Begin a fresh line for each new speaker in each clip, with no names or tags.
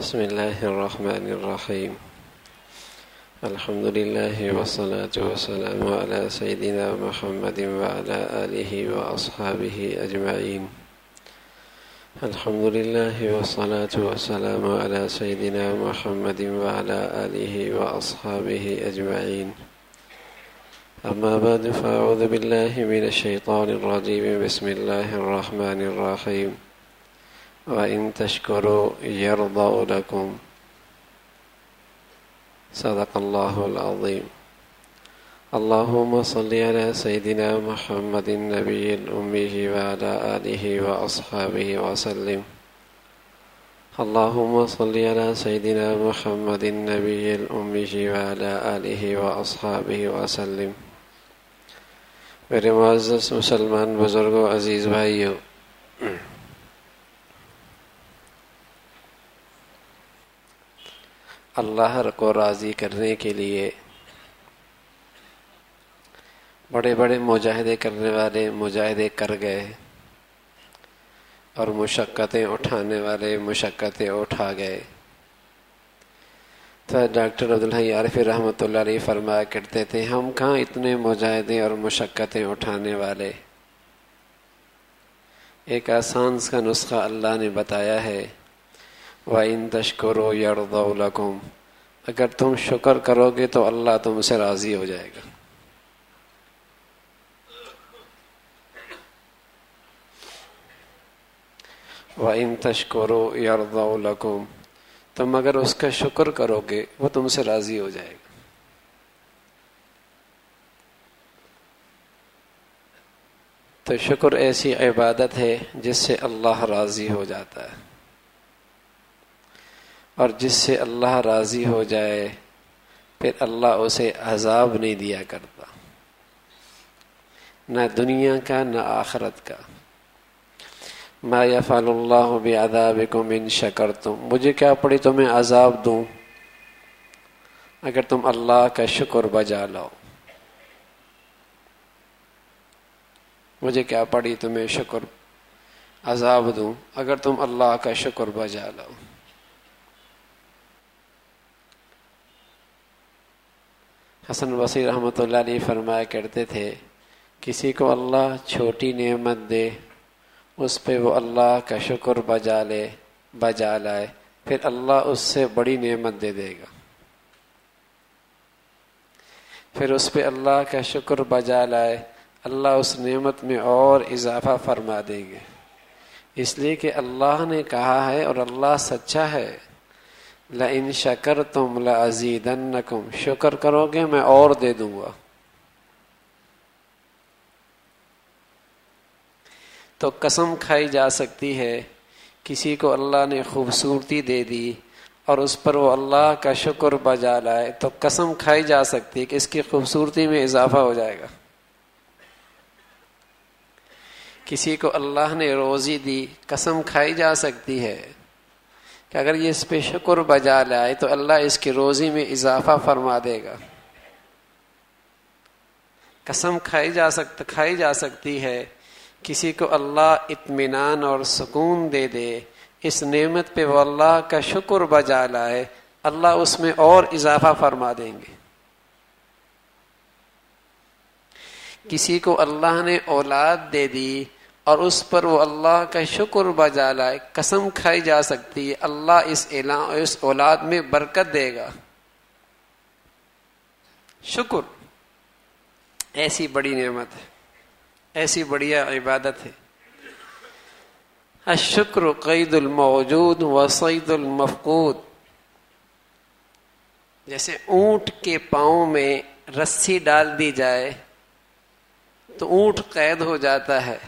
بسم الله الرحمن الرحيم الحمد لله والصلاة والسلام على سيدنا محمد وعلى آله وأصحابه أجمعين الحمد لله والصلاة والسلام على سيدنا محمد وعلى آله وأصحابه أجمعين أما بعد فأعوذ بالله من الشيطان الرجيم بسم الله الرحمن الرحيم وإن تشكروا يرضوا لكم صدق الله العظيم اللهم صل على سيدنا محمد النبي الأمي وعلى آله وأصحابه وسلم اللهم صل على سيدنا محمد النبي الأمي وعلى آله وأصحابه وسلم میرے معزز مسلمان بزرگوں عزیز بھائیوں اللہ کو راضی کرنے کے لیے، بڑے بڑے مجاہدے کرنے والے مجاہدے کر گئے، اور مشقتیں اٹھانے والے مشقتیں اٹھا گئے۔ تو ڈاکٹر عبدالحی عارف رحمۃ اللہ علیہ فرمایا کرتے تھے، ہم کہاں اتنے مجاہدے اور مشقتیں اٹھانے والے؟ ایک آسان کا نسخہ اللہ نے بتایا ہے۔ وَإِن تَشْكُرُوا يَرْضَوْ لَكُمْ۔ اگر تم شکر کرو گے تو اللہ تم سے راضی ہو جائے گا۔ وَإِن تَشْكُرُوا يَرْضَوْ لَكُمْ۔ تم اگر اس کا شکر کرو گے وہ تم سے راضی ہو جائے گا۔ تو شکر ایسی عبادت ہے جس سے اللہ راضی ہو جاتا ہے۔ اور جس سے اللہ راضی ہو جائے، پھر اللہ اسے عذاب نہیں دیا کرتا۔ نہ دنیا کا، نہ آخرت کا۔ ما یفعل اللہ بعذابکم ان شکرتم۔ مجھے کیا پڑی تمہیں عذاب دوں؟ اگر تم اللہ کا شکر بجا لاؤ۔ مجھے کیا پڑی تمہیں شکر، عذاب دوں؟ اگر تم اللہ کا شکر بجا لاؤ۔ حسن وسیع رحمۃ اللہ علیہ فرمایا کرتے تھے، کسی کو اللہ چھوٹی نعمت دے، اس پہ وہ اللہ کا شکر بجا لے، بجا لائے، پھر اللہ اس سے بڑی نعمت دے دے گا۔ پھر اس پہ اللہ کا شکر بجا لائے، اللہ اس نعمت میں اور اضافہ فرما دیں گے۔ اس لیے کہ اللہ نے کہا ہے اور اللہ سچا ہے۔ لَإِن شَكَرْتُمْ لَأَزِيدَنَّكُمْ شکر کرو گے میں اور دے دوں گا۔ تو قسم کھائی جا سکتی ہے، کسی کو اللہ نے خوبصورتی دے دی اور اس پر وہ اللہ کا شکر بجا لائے، تو قسم کھائی جا سکتی ہے کہ اس کی خوبصورتی میں اضافہ ہو جائے گا۔ کسی کو اللہ نے روزی دی، قسم کھائی جا سکتی ہے۔ کہ اگر یہ اس پہ شکر بجا لائے تو اللہ اس کی روزی میں اضافہ فرما دے گا۔ قسم کھائی جا سکتا کھائی جا سکتی ہے۔ کسی کو اللہ اطمینان اور سکون دے دے۔ اس نعمت پہ وہ اللہ کا شکر بجا لائے۔ اللہ اس میں اور اضافہ فرما دیں گے۔ کسی کو اللہ نے اولاد دے دی۔ اور اس پر وہ اللہ کا شکر بجا لائے قسم کھائی جا سکتی ہے، اللہ اس اعلان، اس اولاد میں برکت دے گا۔ شکر ایسی بڑی نعمت ہے، ایسی بڑھیا عبادت ہے۔ الشکر قید الموجود و سعید المفقود۔ جیسے اونٹ کے پاؤں میں رسی ڈال دی جائے تو اونٹ قید ہو جاتا ہے۔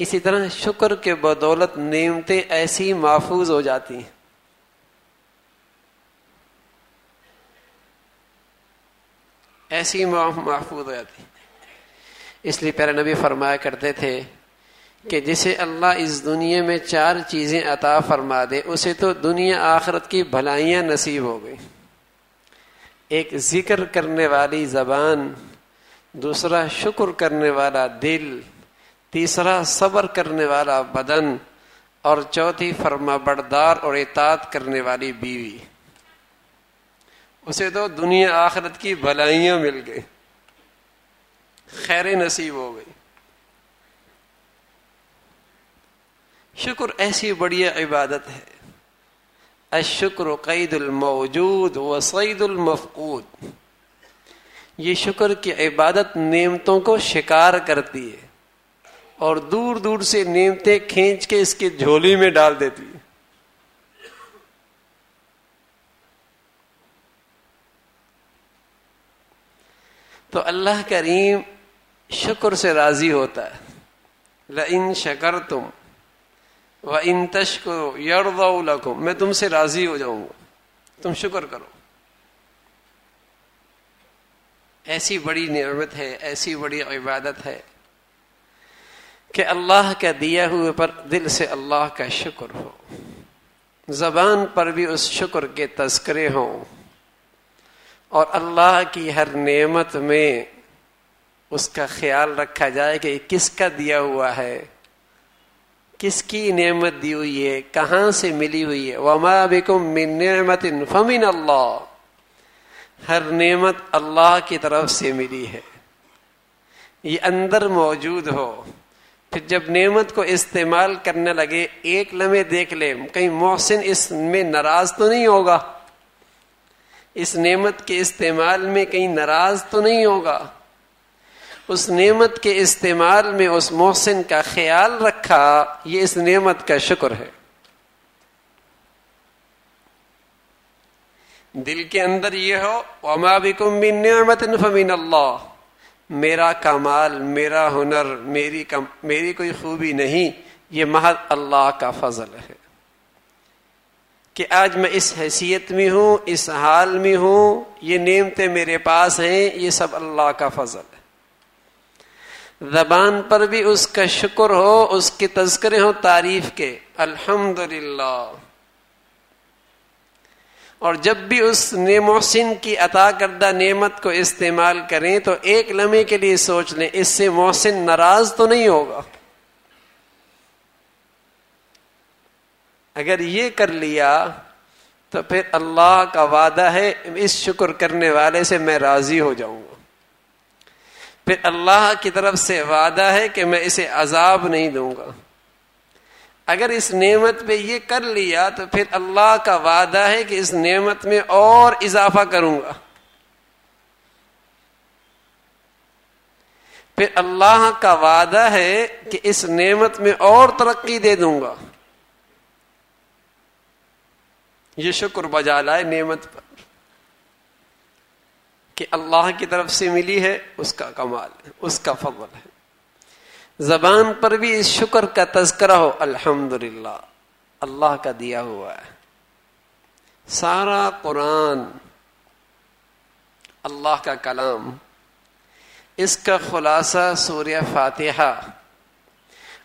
اسی طرح شکر کے بدولت نعمتیں ایسی محفوظ ہو جاتی ہیں۔ ایسی محفوظ ہو جاتی اس لیے پیارے نبی فرمایا کرتے تھے کہ جسے اللہ اس دنیا میں چار چیزیں عطا فرما دے، اسے تو دنیا آخرت کی بھلائیاں نصیب ہو گئی۔ ایک ذکر کرنے والی زبان، دوسرا شکر کرنے والا دل۔ تیسرا، صبر کرنے والا بدن اور چوتھی، فرما بردار اور اطاعت کرنے والی بیوی۔ اسے تو دنیا آخرت کی بھلائیاں مل گئی خیر نصیب ہو گئی۔ شکر ایسی بڑی عبادت ہے۔ اشکر قید الموجود و سعید المفقود۔ یہ شکر کی عبادت نعمتوں کو شکار کرتی ہے۔ اور دور دور سے نعمتیں کھینچ کے اس کی جھولی میں ڈال دیتی تو اللہ کریم شکر سے راضی ہوتا ہے۔ لَإِن شکر تم و ان تشکر یور میں تم سے راضی ہو جاؤں گا۔ تم شکر کرو۔ ایسی بڑی نعمت ہے، ایسی بڑی عبادت ہے۔ کہ اللہ کا دیا ہوئے پر دل سے اللہ کا شکر ہو۔ زبان پر بھی اس شکر کے تذکرے ہوں۔ اور اللہ کی ہر نعمت میں اس کا خیال رکھا جائے کہ کس کا دیا ہوا ہے۔ کس کی نعمت دی ہوئی ہے؟ کہاں سے ملی ہوئی ہے؟ وما بکم من نعمت فمن اللہ ہر نعمت اللہ کی طرف سے ملی ہے۔ یہ اندر موجود ہو۔ پھر جب نعمت کو استعمال کرنے لگے، ایک لمحے دیکھ لے، کہیں محسن اس میں ناراض تو نہیں ہوگا؟ اس نعمت کے استعمال میں کہیں ناراض تو نہیں ہوگا؟ اس نعمت کے استعمال میں اس محسن کا خیال رکھا، یہ اس نعمت کا شکر ہے۔ دل کے اندر یہ ہو، وما بکم من نعمت فمن اللہ میرا کمال، میرا ہنر، میری کم، میری کوئی خوبی نہیں، یہ محض اللہ کا فضل ہے۔ کہ آج میں اس حیثیت میں ہوں، اس حال میں ہوں، یہ نعمتیں میرے پاس ہیں، یہ سب اللہ کا فضل ہے۔ زبان پر بھی اس کا شکر ہو، اس کے تذکرے ہو تعریف کے۔ الحمد اور جب بھی اس محسن کی عطا کردہ نعمت کو استعمال کریں تو ایک لمحے کے لیے سوچ لیں، اس سے محسن ناراض تو نہیں ہوگا۔ اگر یہ کر لیا تو پھر اللہ کا وعدہ ہے، اس شکر کرنے والے سے میں راضی ہو جاؤں گا۔ پھر اللہ کی طرف سے وعدہ ہے کہ میں اسے عذاب نہیں دوں گا۔ اگر اس نعمت پہ یہ کر لیا تو پھر اللہ کا وعدہ ہے کہ اس نعمت میں اور اضافہ کروں گا۔ پھر اللہ کا وعدہ ہے کہ اس نعمت میں اور ترقی دے دوں گا۔ یہ شکر بجا لائے نعمت پر۔ کہ اللہ کی طرف سے ملی ہے، اس کا کمال ہے، اس کا فضل ہے۔ زبان پر بھی اس شکر کا تذکرہ ہو الحمد اللہ کا دیا ہوا ہے۔ سارا قرآن، اللہ کا کلام، اس کا خلاصہ سوریہ فاتحہ۔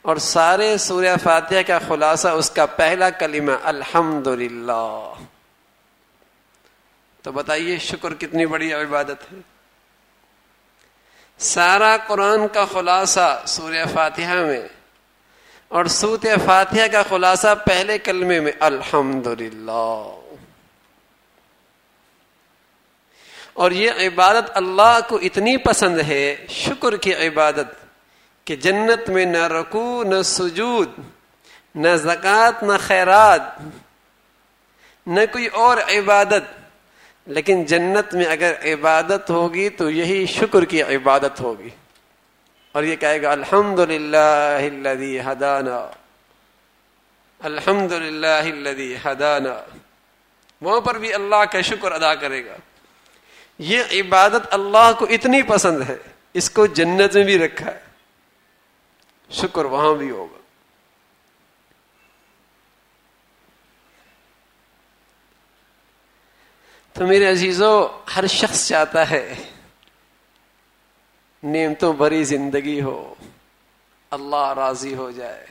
اور سارے سوریہ فاتحہ کا خلاصہ، اس کا پہلا کلمہ الحمد تو بتائیے، شکر کتنی بڑی عبادت ہے؟ سارا قرآن کا خلاصہ سوریہ فاتحہ میں اور سوت فاتحہ کا خلاصہ پہلے کلمے میں الحمد اور یہ عبادت اللہ کو اتنی پسند ہے، شکر کی عبادت کہ جنت میں نہ رکو نہ سجود، نہ زکوٰۃ، نہ خیرات، نہ کوئی اور عبادت لیکن جنت میں اگر عبادت ہوگی تو یہی شکر کی عبادت ہوگی۔ اور یہ کہے گا الحمد للہ ہدانا۔ الحمد للہ ہدانا۔ وہاں پر بھی اللہ کا شکر ادا کرے گا۔ یہ عبادت اللہ کو اتنی پسند ہے، اس کو جنت میں بھی رکھا ہے۔ شکر وہاں بھی ہوگا۔ تو میرے عزیزوں ہر شخص چاہتا ہے نعمتوں بھری زندگی ہو، اللہ راضی ہو جائے،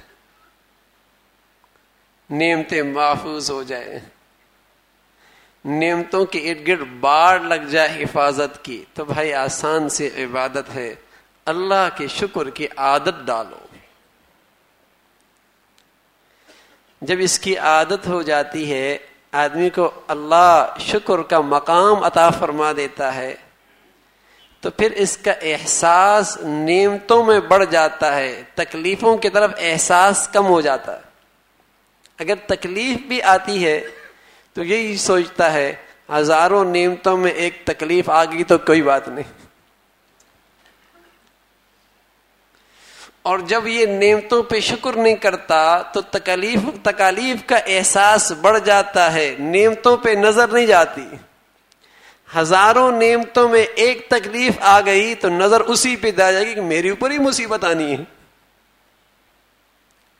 نعمتیں محفوظ ہو جائے نعمتوں کے ارد گرد باڑ لگ جائے حفاظت کی، تو بھائی آسان سے عبادت ہے، اللہ کے شکر کی عادت ڈالو۔ جب اس کی عادت ہو جاتی ہے آدمی کو اللہ شکر کا مقام عطا فرما دیتا ہے، تو پھر اس کا احساس نعمتوں میں بڑھ جاتا ہے، تکلیفوں کی طرف احساس کم ہو جاتا ہے۔ اگر تکلیف بھی آتی ہے تو یہی سوچتا ہے، ہزاروں نعمتوں میں ایک تکلیف آ گئی تو کوئی بات نہیں۔ اور جب یہ نعمتوں پہ شکر نہیں کرتا تو تکلیف تکالیف کا احساس بڑھ جاتا ہے، نعمتوں پہ نظر نہیں جاتی۔ ہزاروں نعمتوں میں ایک تکلیف آ گئی تو نظر اسی پہ جا جائے گی کہ میرے اوپر ہی مصیبت آنی ہے۔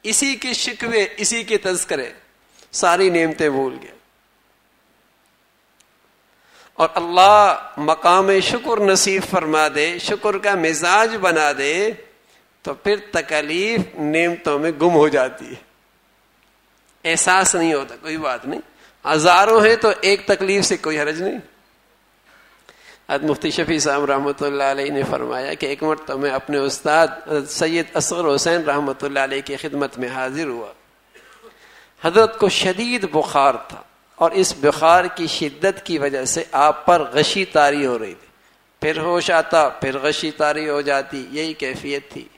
اسی کے شکوے، اسی کے تذکرے، ساری نعمتیں بھول گئے۔ اور اللہ مقام شکر نصیب فرما دے، شکر کا مزاج بنا دے۔ تو پھر تکلیف نعمتوں میں گم ہو جاتی ہے۔ احساس نہیں ہوتا، کوئی بات نہیں۔ ہزاروں ہیں تو ایک تکلیف سے کوئی حرج نہیں۔ حد مفتی شفیع صاحب رحمۃ اللہ علیہ نے فرمایا کہ ایک مرتبہ میں اپنے استاد سید اصغر حسین رحمۃ اللہ علیہ کی خدمت میں حاضر ہوا۔ حضرت کو شدید بخار تھا اور اس بخار کی شدت کی وجہ سے آپ پر غشی تاری ہو رہی تھی۔ پھر ہوش آتا، پھر غشی تاری ہو جاتی، یہی کیفیت تھی۔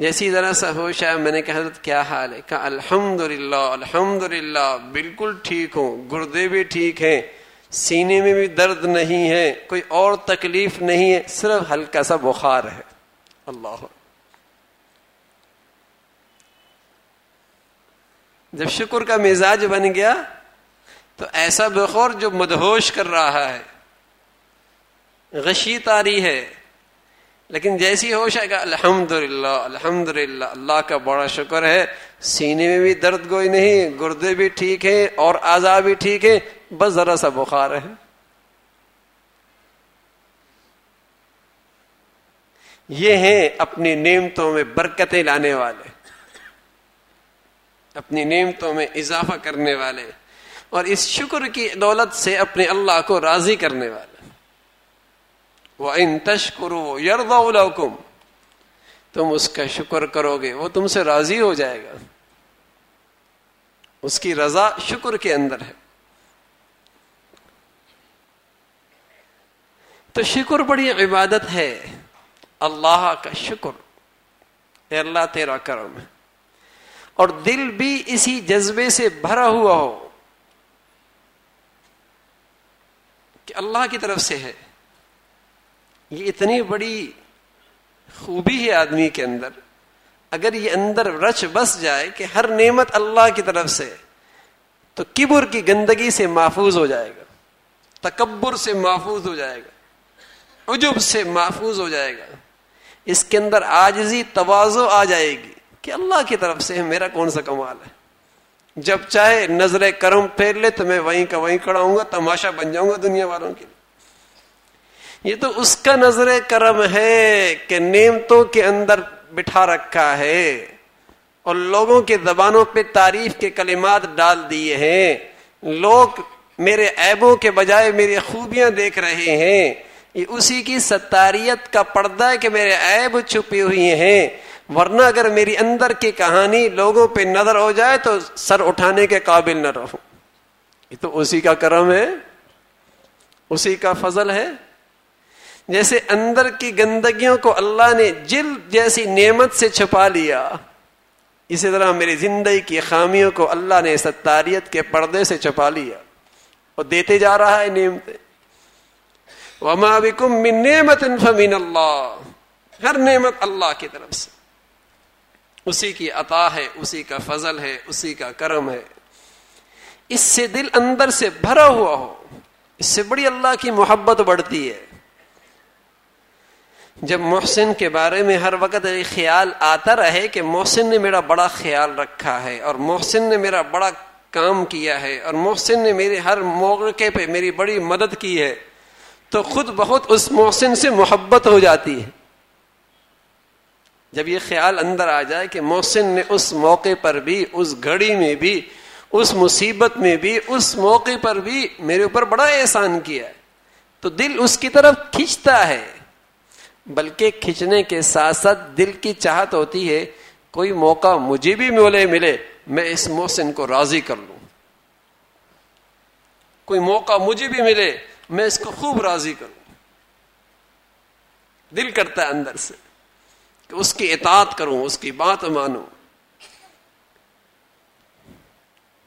جیسی ذرا سا ہوش آیا میں نے کہا، حضرت، کیا حال ہے؟ کہا الحمد للہ الحمد للہ بالکل ٹھیک ہوں، گردے بھی ٹھیک ہیں، سینے میں بھی درد نہیں ہے، کوئی اور تکلیف نہیں ہے، صرف ہلکا سا بخار ہے۔ اللہ۔ جب شکر کا مزاج بن گیا، تو ایسا بخور جو مدہوش کر رہا ہے۔ غشی تاری ہے۔ لیکن جیسی ہوش ہے کہ الحمد للہ الحمد للہ اللہ کا بڑا شکر ہے۔ سینے میں بھی درد کوئی نہیں، گردے بھی ٹھیک ہیں اور اعضا بھی ٹھیک ہے بس ذرا سا بخار ہے۔ یہ ہیں اپنی نعمتوں میں برکتیں لانے والے۔ اپنی نعمتوں میں اضافہ کرنے والے۔ اور اس شکر کی دولت سے اپنے اللہ کو راضی کرنے والے۔ وہ ان تشکرو یرد تم اس کا شکر کرو گے، وہ تم سے راضی ہو جائے گا۔ اس کی رضا شکر کے اندر ہے۔ تو شکر بڑی عبادت ہے۔ اللہ کا شکر۔ اے اللہ، تیرا کرم۔ ہے اور دل بھی اسی جذبے سے بھرا ہوا ہو کہ اللہ کی طرف سے ہے۔ یہ اتنی بڑی خوبی ہے آدمی کے اندر، اگر یہ اندر رچ بس جائے کہ ہر نعمت اللہ کی طرف سے، تو کبر کی گندگی سے محفوظ ہو جائے گا، تکبر سے محفوظ ہو جائے گا، عجب سے محفوظ ہو جائے گا۔ اس کے اندر آجزی توازو آ جائے گی کہ اللہ کی طرف سے میرا کون سا کمال ہے۔ جب چاہے نظر کرم پھیر لے تو میں وہیں کا وہیں کھڑا ہوں گا، تماشا بن جاؤں گا دنیا والوں کے لیے۔ یہ تو اس کا نظر کرم ہے کہ نعمتوں کے اندر بٹھا رکھا ہے اور لوگوں کے زبانوں پہ تعریف کے کلمات ڈال دیے ہیں۔ لوگ میرے عیبوں کے بجائے میری خوبیاں دیکھ رہے ہیں۔ یہ اسی کی ستاریت کا پردہ ہے کہ میرے عیب چھپی ہوئی ہیں۔ ورنہ اگر میری اندر کی کہانی لوگوں پہ نظر ہو جائے تو سر اٹھانے کے قابل نہ رہو یہ تو اسی کا کرم ہے۔ اسی کا فضل ہے۔ جیسے اندر کی گندگیوں کو اللہ نے جل جیسی نعمت سے چھپا لیا۔ اسی طرح میری زندگی کی خامیوں کو اللہ نے ستاریت کے پردے سے چھپا لیا۔ اور دیتے جا رہا ہے نعمت۔ وما بكم من نعمت فمن اللہ ہر نعمت اللہ کی طرف سے۔ اسی کی عطا ہے، اسی کا فضل ہے، اسی کا کرم ہے۔ اس سے دل اندر سے بھرا ہوا ہو۔ اس سے بڑی اللہ کی محبت بڑھتی ہے۔ جب محسن کے بارے میں ہر وقت یہ خیال آتا رہے کہ محسن نے میرا بڑا خیال رکھا ہے اور محسن نے میرا بڑا کام کیا ہے اور محسن نے میرے ہر موقع پہ میری بڑی مدد کی ہے، تو خود بہت اس محسن سے محبت ہو جاتی ہے۔ جب یہ خیال اندر آ جائے کہ محسن نے اس موقع پر بھی، اس گھڑی میں بھی، اس مصیبت میں بھی، اس موقع پر بھی میرے اوپر بڑا احسان کیا ہے، تو دل اس کی طرف کھینچتا ہے۔ بلکہ کھینچنے کے ساتھ ساتھ دل کی چاہت ہوتی ہے، کوئی موقع مجھے بھی مولے ملے، میں اس محسن کو راضی کر لوں۔ کوئی موقع مجھے بھی ملے، میں اس کو خوب راضی کروں دل کرتا ہے اندر سے کہ اس کی اطاعت کروں، اس کی بات مانوں۔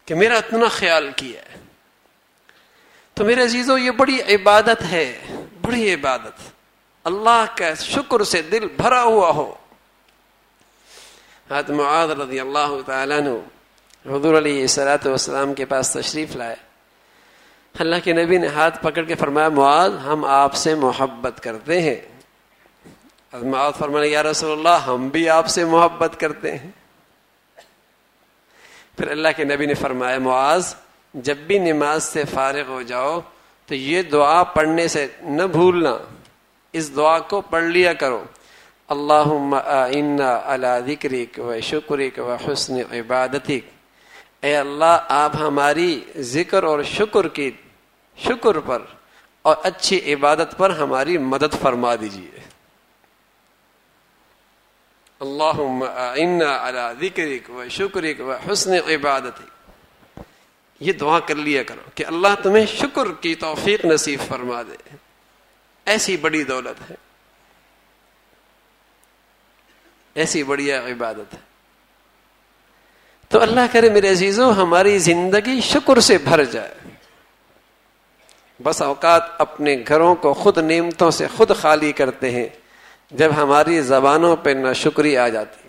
کہ میرا اتنا خیال کیا ہے۔ تو میرے عزیزوں یہ بڑی عبادت ہے، بڑی عبادت۔ اللہ کا شکر سے دل بھرا ہوا ہو۔ معاذ رضی اللہ تعالیٰ حضور علیہ سلاۃ والسلام کے پاس تشریف لائے۔ اللہ کے نبی نے ہاتھ پکڑ کے فرمایا، معاذ، ہم آپ سے محبت کرتے ہیں۔ معاذ فرمایا، یا رسول اللہ، ہم بھی آپ سے محبت کرتے ہیں۔ پھر اللہ کے نبی نے فرمایا، معاذ، جب بھی نماز سے فارغ ہو جاؤ تو یہ دعا پڑھنے سے نہ بھولنا۔ اس دعا کو پڑھ لیا کرو۔ اللہ اللہ ذکرک و شکرک و حسن عبادتک۔ اے اللہ، آپ ہماری ذکر اور شکر کی شکر پر اور اچھی عبادت پر ہماری مدد فرما دیجیے اللہ ذکرک و شکرک و حسن عبادت یہ دعا کر لیا کرو کہ اللہ تمہیں شکر کی توفیق نصیب فرما دے۔ ایسی بڑی دولت ہے۔ ایسی بڑی عبادت ہے۔ تو اللہ کرے میرے عزیزوں، ہماری زندگی شکر سے بھر جائے۔ بس اوقات اپنے گھروں کو خود نعمتوں سے خود خالی کرتے ہیں، جب ہماری زبانوں پہ نہ شکری آ جاتی۔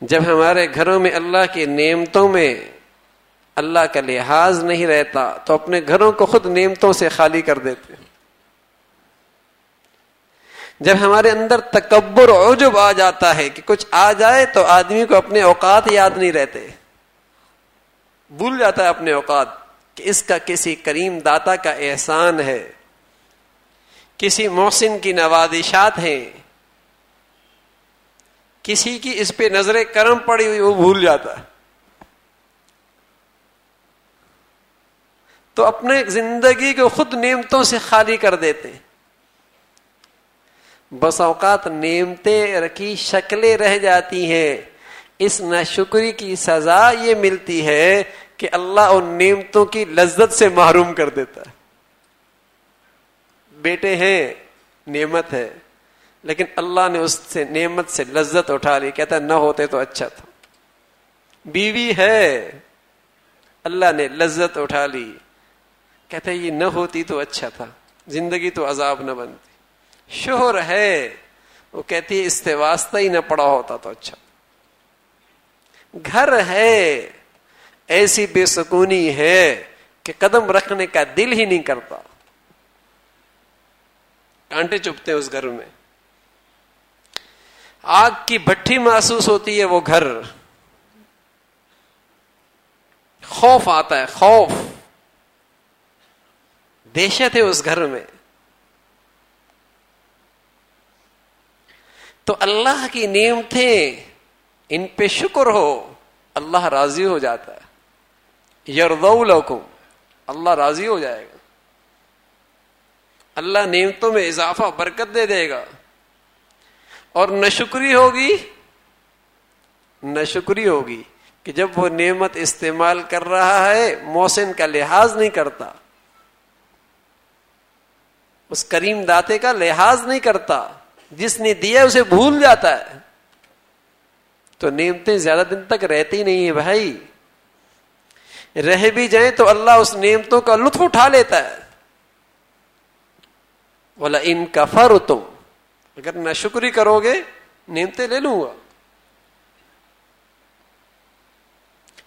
جب ہمارے گھروں میں اللہ کی نعمتوں میں اللہ کا لحاظ نہیں رہتا تو اپنے گھروں کو خود نعمتوں سے خالی کر دیتے جب ہمارے اندر تکبر عجب آ جاتا ہے کہ کچھ آ جائے تو آدمی کو اپنے اوقات یاد نہیں رہتے۔ بھول جاتا ہے اپنے اوقات کہ اس کا کسی کریم داتا کا احسان ہے۔ کسی محسن کی نوازشات ہیں۔ کسی کی اس پہ نظر کرم پڑی ہوئی وہ بھول جاتا ہے۔ تو اپنے زندگی کو خود نعمتوں سے خالی کر دیتے بس اوقات نعمتیں رکھی شکلیں رہ جاتی ہیں۔ اس ناشکری کی سزا یہ ملتی ہے کہ اللہ ان نعمتوں کی لذت سے محروم کر دیتا ہے۔ بیٹے ہیں، نعمت ہے، لیکن اللہ نے اس سے، نعمت سے لذت اٹھا لی، کہتا نہ ہوتے تو اچھا تھا۔ بیوی ہے، اللہ نے لذت اٹھا لی۔ کہتے یہ نہ ہوتی تو اچھا تھا، زندگی تو عذاب نہ بنتی۔ شوہر ہے، وہ کہتی ہے اس سے واسطہ ہی نہ پڑا ہوتا تو اچھا گھر ہے، ایسی بے سکونی ہے کہ قدم رکھنے کا دل ہی نہیں کرتا۔ کانٹے چپتے اس گھر میں۔ آگ کی بھٹی محسوس ہوتی ہے وہ گھر۔ خوف آتا ہے، خوف۔ دہشت ہے اس گھر میں۔ تو اللہ کی نعمتیں ان پہ شکر ہو، اللہ راضی ہو جاتا ہے۔ یردو اللہ راضی ہو جائے گا۔ اللہ نعمتوں میں اضافہ، برکت دے دے گا۔ اور نہ ہوگی، نہ شکری ہوگی کہ جب وہ نعمت استعمال کر رہا ہے موسن کا لحاظ نہیں کرتا۔ اس کریم داتے کا لحاظ نہیں کرتا، جس نے دیا اسے بھول جاتا ہے۔ تو نعمتیں زیادہ دن تک رہتی نہیں ہیں بھائی۔ رہ بھی جائیں تو اللہ اس نعمتوں کا لطف اٹھا لیتا ہے۔ بولا ان کا فر تم اگر نہ شکری کرو گے نیمتے لے لوں گا۔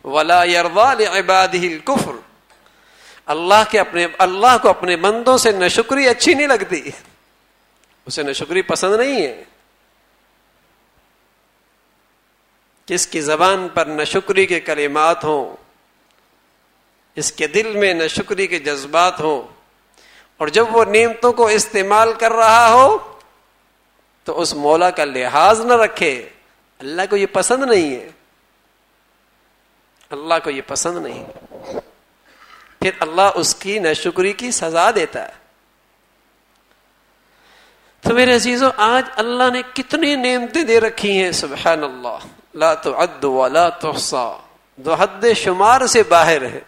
ولا عباد کفر اللہ کے اپنے اللہ کو اپنے بندوں سے نہ شکری اچھی نہیں لگتی۔ اسے نہ شکری پسند نہیں ہے۔ کس کی زبان پر نہ شکری کے کلمات ہوں، اس کے دل میں نہ شکری کے جذبات ہوں، اور جب وہ نعمتوں کو استعمال کر رہا ہو، تو اس مولا کا لحاظ نہ رکھے۔ اللہ کو یہ پسند نہیں ہے۔ اللہ کو یہ پسند نہیں۔ پھر اللہ اس کی نشکری کی سزا دیتا ہے۔ تو میرے عزیزوں آج اللہ نے کتنی نعمتیں دے رکھی ہیں سبحان اللہ لا تعد ولا تحصى۔ دو حد شمار سے باہر ہے۔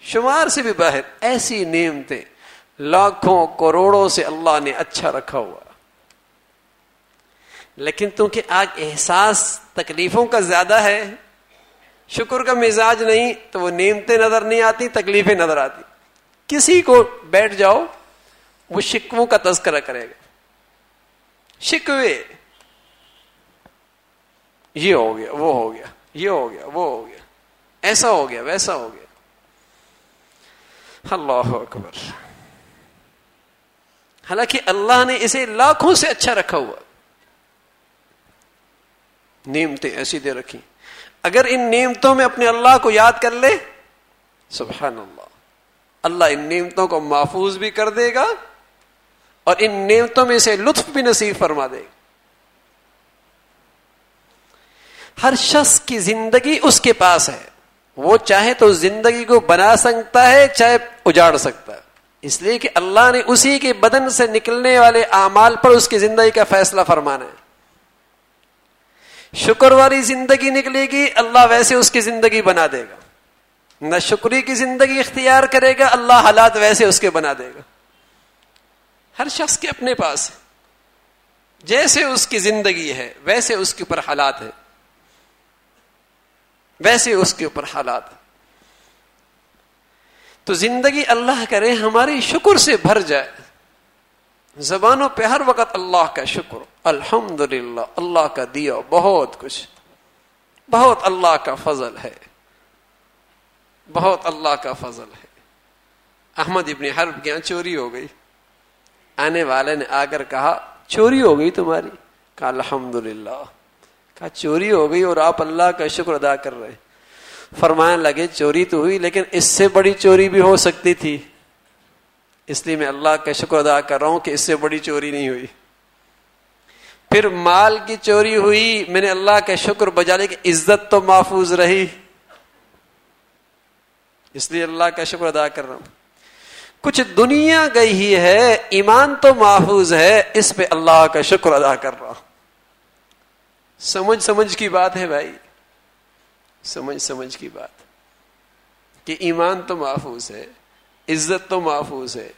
شمار سے بھی باہر۔ ایسی نعمتیں لاکھوں کروڑوں سے اللہ نے اچھا رکھا ہوا۔ لیکن تم کہ آج احساس تکلیفوں کا زیادہ ہے۔ شکر کا مزاج نہیں تو وہ نیمتیں نظر نہیں آتی، تکلیفیں نظر آتی۔ کسی کو بیٹھ جاؤ، وہ شکووں کا تذکرہ کرے گا۔ شکوے۔ یہ ہو گیا، وہ ہو گیا، یہ ہو گیا، وہ ہو گیا۔ ایسا ہو گیا، ویسا ہو گیا۔ اللہ اکبر۔ حالانکہ اللہ نے اسے لاکھوں سے اچھا رکھا ہوا۔ نیمتیں ایسی دے رکھی اگر ان نیمتوں میں اپنے اللہ کو یاد کر لے سبحان اللہ اللہ ان نیمتوں کو محفوظ بھی کر دے گا اور ان نیمتوں میں سے لطف بھی نصیب فرما دے گا۔ ہر شخص کی زندگی اس کے پاس ہے۔ وہ چاہے تو زندگی کو بنا سکتا ہے، چاہے اجاڑ سکتا ہے۔ اس لیے کہ اللہ نے اسی کے بدن سے نکلنے والے اعمال پر اس کی زندگی کا فیصلہ فرمانا ہے۔ شکر والی زندگی نکلے گی، اللہ ویسے اس کی زندگی بنا دے گا۔ نہ شکری کی زندگی اختیار کرے گا، اللہ حالات ویسے اس کے بنا دے گا۔ ہر شخص کے اپنے پاس ہے۔ جیسے اس کی زندگی ہے، ویسے اس کے اوپر حالات ہے ویسے اس کے اوپر حالات تو زندگی اللہ کرے، ہماری شکر سے بھر جائے۔ زبانوں پہ ہر وقت اللہ کا شکر الحمد اللہ کا دیا، بہت کچھ۔ بہت اللہ کا فضل ہے۔ بہت اللہ کا فضل ہے۔ احمد ابن حرب کے یہاں چوری ہو گئی۔ آنے والے نے آ کر کہا، چوری ہو گئی تمہاری؟ کہا الحمد للہ کہا، چوری ہو گئی اور آپ اللہ کا شکر ادا کر رہے۔ فرمانے لگے، چوری تو ہوئی، لیکن اس سے بڑی چوری بھی ہو سکتی تھی۔ اس لیے میں اللہ کا شکر ادا کر رہا ہوں کہ اس سے بڑی چوری نہیں ہوئی۔ پھر مال کی چوری ہوئی، میں نے اللہ کا شکر بجا لے کہ عزت تو محفوظ رہی۔ اس لیے اللہ کا شکر ادا کر رہا ہوں۔ کچھ دنیا گئی ہی ہے، ایمان تو محفوظ ہے، اس پہ اللہ کا شکر ادا کر رہا ہوں۔ سمجھ سمجھ کی بات ہے بھائی۔ سمجھ سمجھ کی بات۔ کہ ایمان تو محفوظ ہے۔ عزت تو محفوظ ہے۔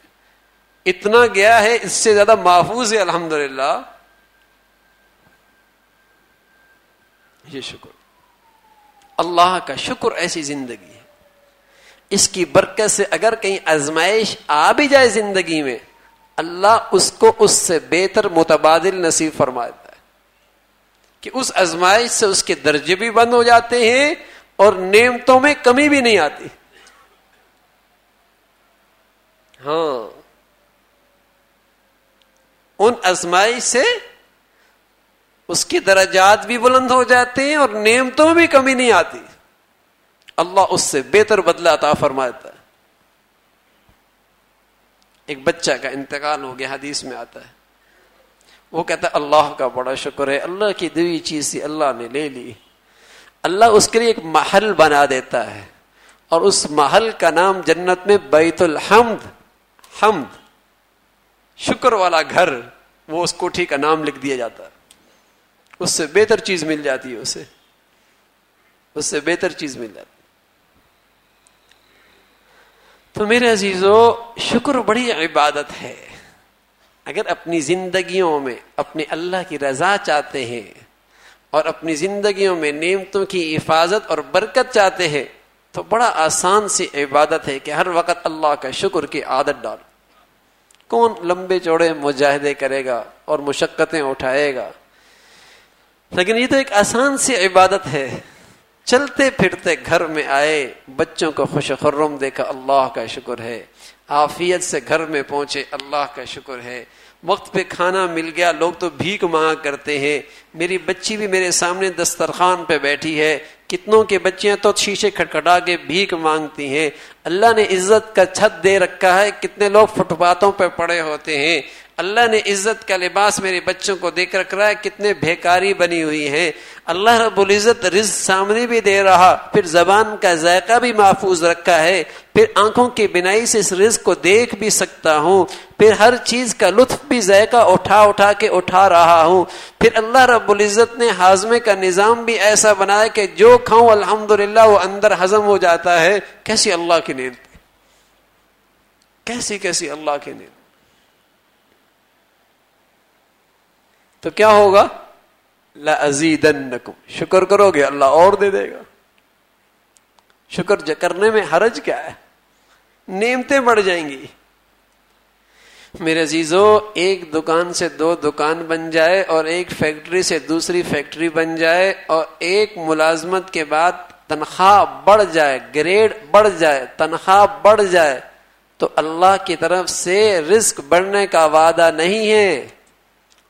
اتنا گیا ہے، اس سے زیادہ محفوظ ہے الحمد یہ شکر۔ اللہ کا شکر ایسی زندگی ہے۔ اس کی برکت سے اگر کہیں آزمائش آ بھی جائے زندگی میں، اللہ اس کو اس سے بہتر متبادل نصیب فرماتا ہے۔ کہ اس ازمائش سے اس کے درجے بھی بند ہو جاتے ہیں اور نعمتوں میں کمی بھی نہیں آتی۔ ہاں۔ ان ازمائی سے اس کی درجات بھی بلند ہو جاتے ہیں اور نعمتوں میں بھی کمی نہیں آتی۔ اللہ اس سے بہتر بدلا عطا فرماتا ہے۔ ایک بچہ کا انتقال ہو گیا، حدیث میں آتا ہے۔ وہ کہتا ہے، اللہ کا بڑا شکر ہے، اللہ کی دوی چیز سے اللہ نے لے لی۔ اللہ اس کے لیے ایک محل بنا دیتا ہے۔ اور اس محل کا نام جنت میں بیت الحمد حمد شکر والا گھر، وہ اس کوٹھی کا نام لکھ دیا جاتا ہے۔ اس سے بہتر چیز مل جاتی ہے اسے۔ اس سے بہتر چیز مل جاتی تو میرے عزیزو، شکر بڑی عبادت ہے۔ اگر اپنی زندگیوں میں اپنے اللہ کی رضا چاہتے ہیں اور اپنی زندگیوں میں نعمتوں کی حفاظت اور برکت چاہتے ہیں تو بڑا آسان سی عبادت ہے کہ ہر وقت اللہ کا شکر کی عادت ڈالو کون لمبے چوڑے مجاہدے کرے گا اور مشقتیں اٹھائے گا؟ لیکن یہ تو ایک آسان سی عبادت ہے۔ چلتے پھرتے گھر میں آئے، بچوں کو خوش خرم دیکھا اللہ کا شکر ہے۔ آفیت سے گھر میں پہنچے اللہ کا شکر ہے۔ وقت پہ کھانا مل گیا، لوگ تو بھیک مانگ کرتے ہیں۔ میری بچی بھی میرے سامنے دسترخوان پہ بیٹھی ہے۔ کتنوں کے بچیاں تو شیشے کھٹکھٹا کے بھیک مانگتی ہیں۔ اللہ نے عزت کا چھت دے رکھا ہے۔ کتنے لوگ فٹ پاتھوں پہ پڑے ہوتے ہیں۔ اللہ نے عزت کا لباس میرے بچوں کو دیکھ رکھ رہا ہے۔ کتنے بھیکاری بنی ہوئی ہے اللہ رب العزت رزق سامنے بھی دے رہا، پھر زبان کا ذائقہ بھی محفوظ رکھا ہے۔ پھر آنکھوں کی بنائی سے اس رزق کو دیکھ بھی سکتا ہوں۔ پھر ہر چیز کا لطف بھی ذائقہ اٹھا اٹھا کے اٹھا رہا ہوں۔ پھر اللہ رب العزت نے ہاضمے کا نظام بھی ایسا بنایا کہ جو کھاؤں الحمد وہ اندر ہضم ہو جاتا ہے۔ کیسی اللہ کی نیند کیسی کیسی اللہ کی نیند تو کیا ہوگا؟ لَأَزِيدَنَّكُمْ۔ شکر کرو گے، اللہ اور دے دے گا۔ شکر کرنے میں حرج کیا ہے؟ نیمتے بڑھ جائیں گی۔ میرے عزیزو، ایک دکان سے دو دکان بن جائے اور ایک فیکٹری سے دوسری فیکٹری بن جائے اور ایک ملازمت کے بعد تنخواہ بڑھ جائے، گریڈ بڑھ جائے، تنخواہ بڑھ جائے، تو اللہ کی طرف سے رزق بڑھنے کا وعدہ نہیں ہے۔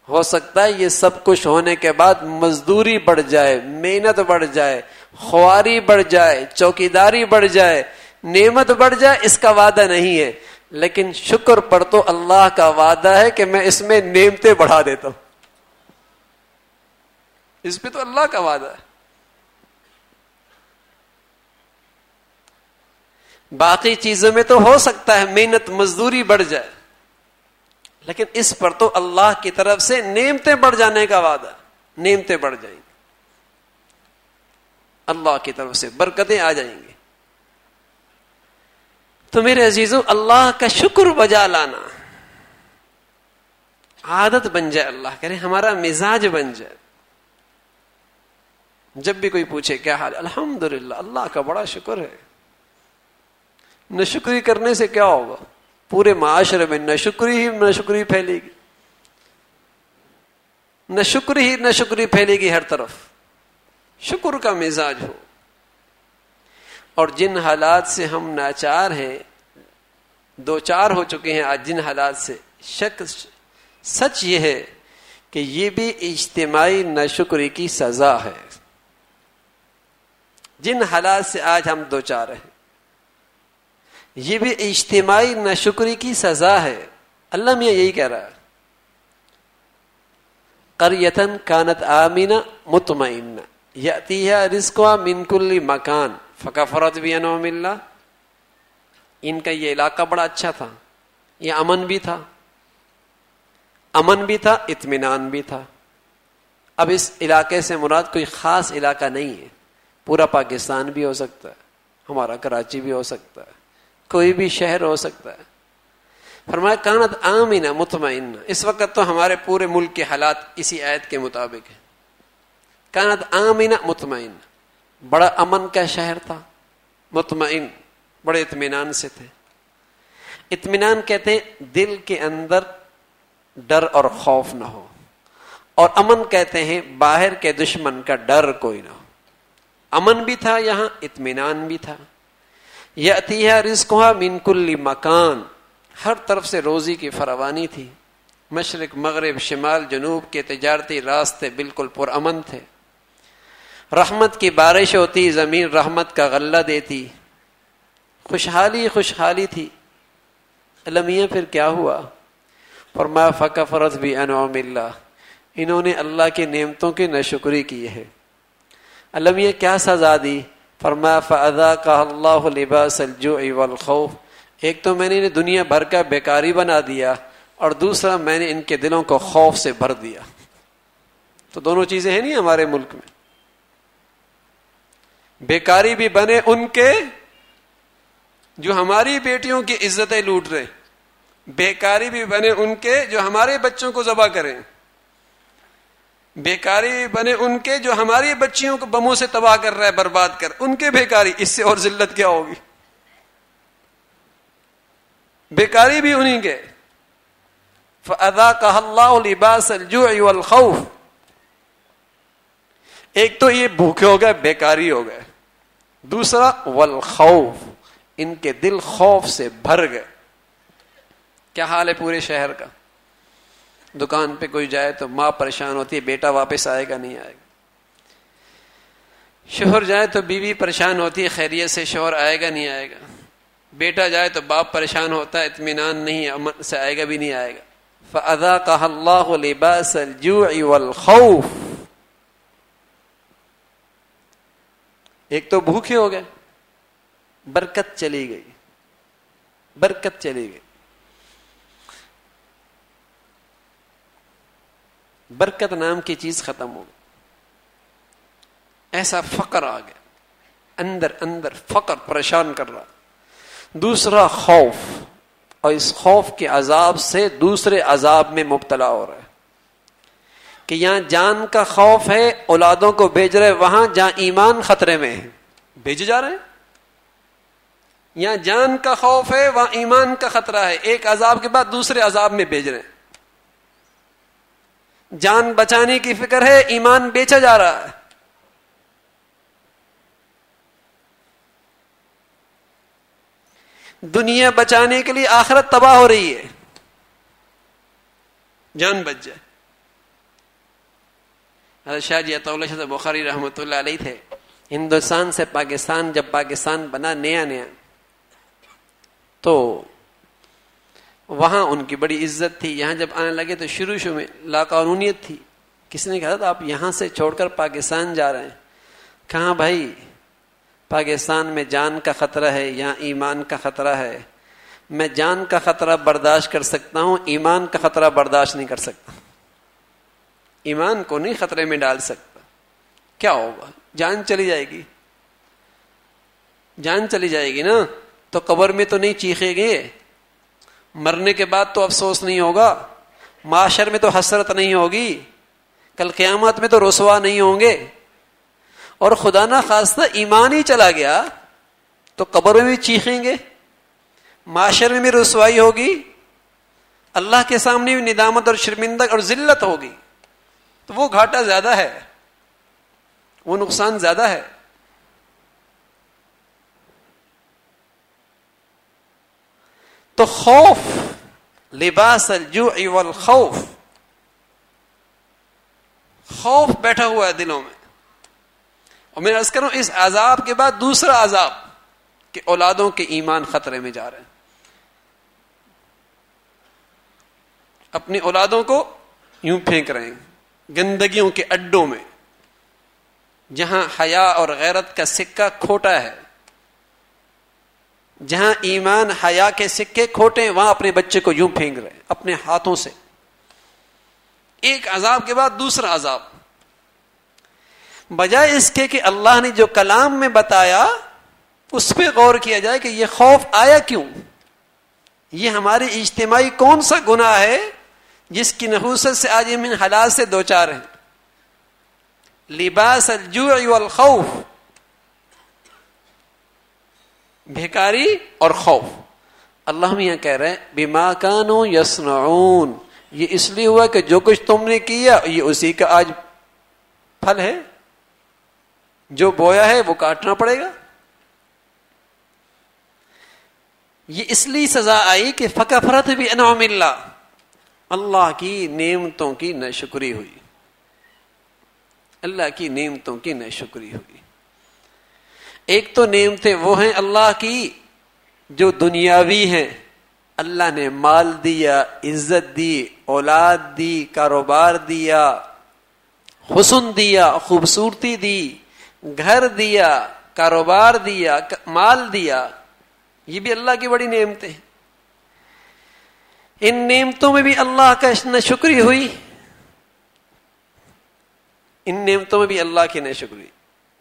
ہو سکتا ہے یہ سب کچھ ہونے کے بعد مزدوری بڑھ جائے، محنت بڑھ جائے، خواری بڑھ جائے، چوکیداری بڑھ جائے، نعمت بڑھ جائے، اس کا وعدہ نہیں ہے۔ لیکن شکر پر تو اللہ کا وعدہ ہے کہ میں اس میں نعمتیں بڑھا دیتا ہوں۔ اس پہ تو اللہ کا وعدہ ہے۔ باقی چیزوں میں تو ہو سکتا ہے محنت، مزدوری بڑھ جائے، لیکن اس پر تو اللہ کی طرف سے نیمتے بڑھ جانے کا وعدہ نیمتے بڑھ جائیں گے اللہ کی طرف سے برکتیں آ جائیں گے تو میرے عزیزوں اللہ کا شکر بجا لانا۔ عادت بن جائے اللہ کرے ہمارا مزاج بن جائے۔ جب بھی کوئی پوچھے، کیا حال؟ الحمد اللہ کا بڑا شکر ہے۔ نہ شکری کرنے سے کیا ہوگا؟ پورے معاشرے میں نہ شکری ہی نہ پھیلے گی۔ نہ ہی نہ شکری پھیلے گی ہر طرف۔ شکر کا مزاج ہو۔ اور جن حالات سے ہم ناچار ہیں، دو چار ہو چکے ہیں آج جن حالات سے۔ شک، سچ یہ ہے کہ یہ بھی اجتماعی ناشکری کی سزا ہے۔ جن حالات سے آج ہم دو چار ہیں۔ یہ بھی اجتماعی ناشکری کی سزا ہے۔ اللہ میاں یہی کہہ رہا ہے۔ قریتن کانت آمین مطمئن یتیہ رزقا من کل مکان۔ فکفرت بھی انعم اللہ ان کا یہ علاقہ بڑا اچھا تھا، یہ امن بھی تھا، امن بھی تھا، اطمینان بھی تھا۔ اب اس علاقے سے مراد کوئی خاص علاقہ نہیں ہے، پورا پاکستان بھی ہو سکتا ہے، ہمارا کراچی بھی ہو سکتا ہے، کوئی بھی شہر ہو سکتا ہے۔ فرمایا، کانت آمین مطمئن اس وقت تو ہمارے پورے ملک کے حالات اسی آیت کے مطابق ہیں۔ کانت آمین مطمئن بڑا امن کا شہر تھا۔ مطمئن، بڑے اطمینان سے تھے۔ اطمینان کہتے ہیں، دل کے اندر ڈر اور خوف نہ ہو۔ اور امن کہتے ہیں، باہر کے دشمن کا ڈر کوئی نہ ہو۔ امن بھی تھا یہاں، اطمینان بھی تھا۔ یہ اتیا رزقہ من کل مکان۔ ہر طرف سے روزی کی فراوانی تھی۔ مشرق، مغرب، شمال، جنوب کے تجارتی راستے بالکل پر امن تھے۔ رحمت کی بارش ہوتی، زمین رحمت کا غلہ دیتی۔ خوشحالی خوشحالی تھی۔ المیہ پھر کیا ہوا؟ فرما فقہ فرض بھی انعام اللہ۔ انہوں نے اللہ کی نعمتوں کی نشکری کی ہے۔ المیہ کیا سزا دی؟ فرما فضا کا اللہ لباس الجوع والخوف۔ ایک تو میں نے دنیا بھر کا بیکاری بنا دیا، اور دوسرا میں نے ان کے دلوں کو خوف سے بھر دیا۔ تو دونوں چیزیں ہیں نہیں ہمارے ملک میں؟ بیکاری بھی بنے ان کے جو ہماری بیٹیوں کی عزتیں لوٹ رہے بیکاری بھی بنے ان کے جو ہمارے بچوں کو ذبح کریں۔ بیکاری بھی بنے ان کے جو ہماری بچیوں کو بموں سے تباہ کر رہا ہے برباد کر۔ ان کے بیکاری، اس سے اور ذلت کیا ہوگی؟ بیکاری بھی انہیں کے۔ ادا کا اللہ لباس والخوف۔ ایک تو یہ بھوکے ہو گئے، بیکاری ہو گئے۔ دوسرا، والخوف، ان کے دل خوف سے بھر گئے۔ کیا حال ہے پورے شہر کا؟ دکان پہ کوئی جائے تو ماں پریشان ہوتی ہے، بیٹا واپس آئے گا، نہیں آئے گا۔ شوہر جائے تو بیوی پریشان ہوتی ہے، خیریت سے شوہر آئے گا، نہیں آئے گا۔ بیٹا جائے تو باپ پریشان ہوتا ہے، اطمینان نہیں امن سے آئے گا بھی، نہیں آئے گا۔ فضا کا اللہ لباس والخوف۔ ایک تو بھوکے ہو گئے، برکت چلی گئی۔ برکت چلی گئی۔ برکت نام کی چیز ختم ہو گئی۔ ایسا فقر آ گیا۔ اندر اندر فقر پریشان کر رہا۔ دوسرا خوف، اور اس خوف کے عذاب سے دوسرے عذاب میں مبتلا ہو رہا ہے۔ کہ یہاں جان کا خوف ہے، اولادوں کو بھیج رہے وہاں جہاں ایمان خطرے میں ہے بھیجے جا رہے ہیں؟ یہاں جان کا خوف ہے، وہاں ایمان کا خطرہ ہے۔ ایک عذاب کے بعد دوسرے عذاب میں بھیج رہے ہیں۔ جان بچانے کی فکر ہے، ایمان بیچا جا رہا ہے۔ دنیا بچانے کے لیے آخرت تباہ ہو رہی ہے۔ جان بچ جائے۔ حضرت شاہ جی شاہ بخاری رحمۃ اللہ علیہ تھے۔ ہندوستان سے پاکستان، جب پاکستان بنا نیا نیا، تو وہاں ان کی بڑی عزت تھی۔ یہاں جب آنے لگے تو شروع شروع میں لا قانونیت تھی۔ کسی نے کہا تھا؟ آپ یہاں سے چھوڑ کر پاکستان جا رہے ہیں۔ کہاں بھائی؟ پاکستان میں جان کا خطرہ ہے یا ایمان کا خطرہ ہے۔ میں جان کا خطرہ برداشت کر سکتا ہوں، ایمان کا خطرہ برداشت نہیں کر سکتا۔ ایمان کو نہیں خطرے میں ڈال سکتا۔ کیا ہوگا؟ جان چلی جائے گی۔ جان چلی جائے گی نا؟ تو قبر میں تو نہیں چیخے گے۔ مرنے کے بعد تو افسوس نہیں ہوگا۔ معاشر میں تو حسرت نہیں ہوگی۔ کل قیامت میں تو رسوا نہیں ہوں گے۔ اور خدا نہ خاصہ ایمان ہی چلا گیا، تو قبر میں بھی چیخیں گے۔ معاشر میں بھی رسوائی ہوگی۔ اللہ کے سامنے بھی ندامت اور شرمندہ اور ذلت ہوگی۔ تو وہ گھاٹا زیادہ ہے۔ وہ نقصان زیادہ ہے۔ تو خوف، لباس الجوع والخوف۔ خوف بیٹھا ہوا ہے دلوں میں۔ اور میں عرض کروں، اس عذاب کے بعد دوسرا عذاب کہ اولادوں کے ایمان خطرے میں جا رہے ہیں۔ اپنی اولادوں کو یوں پھینک رہے ہیں۔ گندگیوں کے اڈوں میں، جہاں حیا اور غیرت کا سکہ کھوٹا ہے، جہاں ایمان حیا کے سکے کھوٹے وہاں اپنے بچے کو یوں پھینک رہے اپنے ہاتھوں سے۔ ایک عذاب کے بعد دوسرا عذاب۔ بجائے اس کے کہ اللہ نے جو کلام میں بتایا، اس پہ غور کیا جائے کہ یہ خوف آیا کیوں؟ یہ ہمارے اجتماعی کون سا گناہ ہے؟ جس کی نحوست سے آج ہم حالات سے دو چار ہیں۔ لباس الجوع والخوف۔ بھیکاری اور خوف۔ اللہ یہاں کہہ رہے ہیں بیما کانو یسنعون یہ اس لیے ہوا کہ جو کچھ تم نے کیا، یہ اسی کا آج پھل ہے۔ جو بویا ہے، وہ کاٹنا پڑے گا۔ یہ اس لیے سزا آئی کہ فقہ فرت بھی انعام اللہ۔ اللہ کی نعمتوں کی نہ شکری ہوئی۔ اللہ کی نعمتوں کی نہ شکری ہوئی۔ ایک تو نعمتیں وہ ہیں اللہ کی جو دنیاوی ہیں۔ اللہ نے مال دیا، عزت دی، اولاد دی، کاروبار دیا، حسن دیا، خوبصورتی دی، گھر دیا، کاروبار دیا، مال دیا۔ یہ بھی اللہ کی بڑی نعمتیں ان نعمتوں میں بھی اللہ کا نہ شکری ہوئی۔ ان نعمتوں میں بھی اللہ کی نہ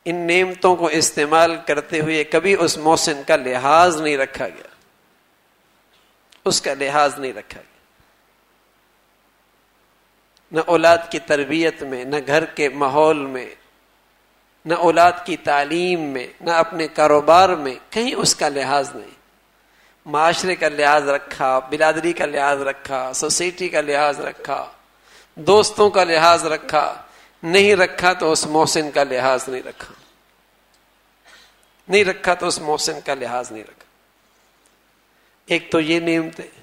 ان نعمتوں کو استعمال کرتے ہوئے کبھی اس موسم کا لحاظ نہیں رکھا گیا۔ اس کا لحاظ نہیں رکھا گیا۔ نہ اولاد کی تربیت میں، نہ گھر کے ماحول میں، نہ اولاد کی تعلیم میں، نہ اپنے کاروبار میں کہیں اس کا لحاظ نہیں۔ معاشرے کا لحاظ رکھا، برادری کا لحاظ رکھا، سوسائٹی کا لحاظ رکھا، دوستوں کا لحاظ رکھا، نہیں رکھا تو اس محسن کا لحاظ نہیں رکھا۔ نہیں رکھا تو اس محسن کا لحاظ نہیں رکھا۔ ایک تو یہ نعمتیں۔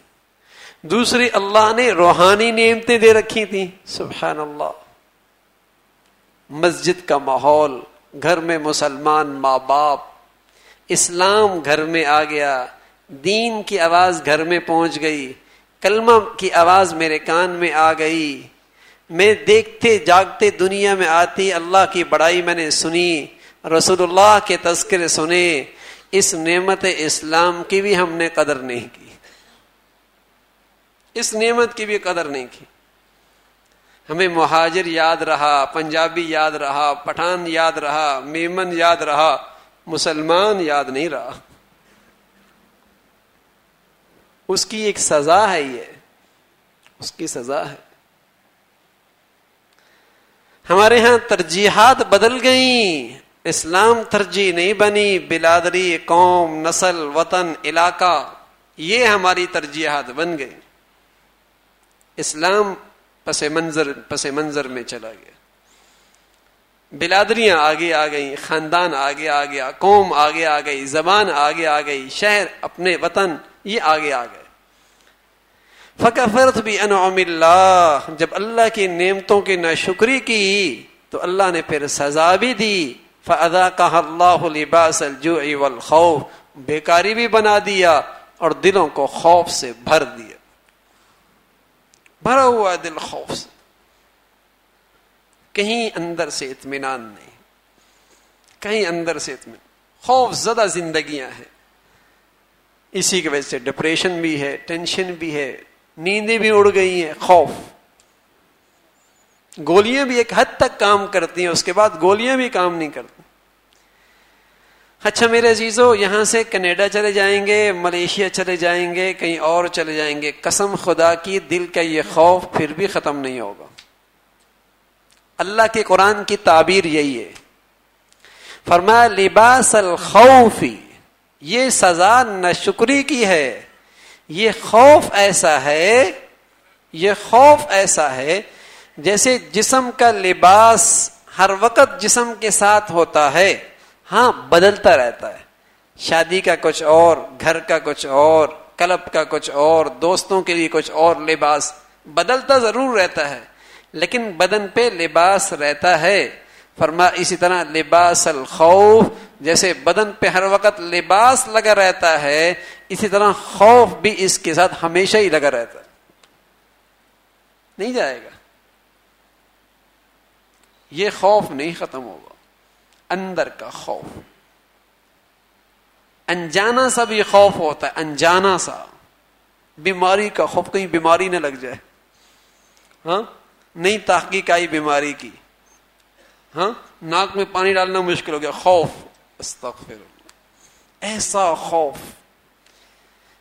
دوسری اللہ نے روحانی نعمتیں دے رکھی تھیں۔ سبحان اللہ مسجد کا ماحول، گھر میں مسلمان ماں باپ، اسلام گھر میں آ گیا۔ دین کی آواز گھر میں پہنچ گئی، کلمہ کی آواز میرے کان میں آ گئی۔ میں دیکھتے جاگتے دنیا میں آتی، اللہ کی بڑائی میں نے سنی، رسول اللہ کے تذکرے سنے۔ اس نعمت اسلام کی بھی ہم نے قدر نہیں کی۔ اس نعمت کی بھی قدر نہیں کی۔ ہمیں مہاجر یاد رہا، پنجابی یاد رہا، پٹھان یاد رہا، میمن یاد رہا، مسلمان یاد نہیں رہا۔ اس کی ایک سزا ہے یہ۔ اس کی سزا ہے۔ ہمارے ہاں ترجیحات بدل گئیں۔ اسلام ترجیح نہیں بنی۔ بلادری، قوم، نسل، وطن، علاقہ، یہ ہماری ترجیحات بن گئی اسلام پس منظر پس منظر میں چلا گیا۔ بلادریاں آگے آ گئی خاندان آگے آ گیا، قوم آگے آ گئی، زبان آگے آ گئی، شہر اپنے وطن یہ آگے آ گئے۔ فکفرت بھی انعم اللہ جب اللہ کی نعمتوں کی ناشکری کی، تو اللہ نے پھر سزا بھی دی۔ فضا کا اللہ لباس الجوع والخوف۔ بیکاری بھی بنا دیا اور دلوں کو خوف سے بھر دیا۔ بھرا ہوا دل خوف سے۔ کہیں اندر سے اطمینان نہیں۔ کہیں اندر سے اطمینان۔ خوف زدہ زندگیاں ہیں۔ اسی کی وجہ سے ڈپریشن بھی ہے ٹینشن بھی ہے، نیندیں بھی اڑ گئی ہیں، خوف۔ گولیاں بھی ایک حد تک کام کرتی ہیں، اس کے بعد گولیاں بھی کام نہیں کرتی۔ اچھا میرے عزیزو، یہاں سے کینیڈا چلے جائیں گے، ملیشیا چلے جائیں گے، کہیں اور چلے جائیں گے۔ قسم خدا کی، دل کا یہ خوف پھر بھی ختم نہیں ہوگا۔ اللہ کے قرآن کی تعبیر یہی ہے۔ فرما لباس الخوفی یہ سزا نہ کی ہے۔ یہ خوف ایسا ہے، یہ خوف ایسا ہے جیسے جسم کا لباس ہر وقت جسم کے ساتھ ہوتا ہے ہاں بدلتا رہتا ہے۔ شادی کا کچھ اور، گھر کا کچھ اور، کلب کا کچھ اور، دوستوں کے لیے کچھ اور لباس بدلتا ضرور رہتا ہے، لیکن بدن پہ لباس رہتا ہے۔ فرما اسی طرح لباس الخوف، جیسے بدن پہ ہر وقت لباس لگا رہتا ہے، اسی طرح خوف بھی اس کے ساتھ ہمیشہ ہی لگا رہتا ہے۔ نہیں جائے گا۔ یہ خوف نہیں ختم ہوگا۔ اندر کا خوف۔ انجانا سا بھی خوف ہوتا ہے، انجانا سا۔ بیماری کا خوف کہیں بیماری نہ لگ جائے۔ ہاں؟ نہیں تحقیق آئی بیماری کی۔ ہاں؟ ناک میں پانی ڈالنا مشکل ہو گیا. خوف. استغفر ایسا خوف.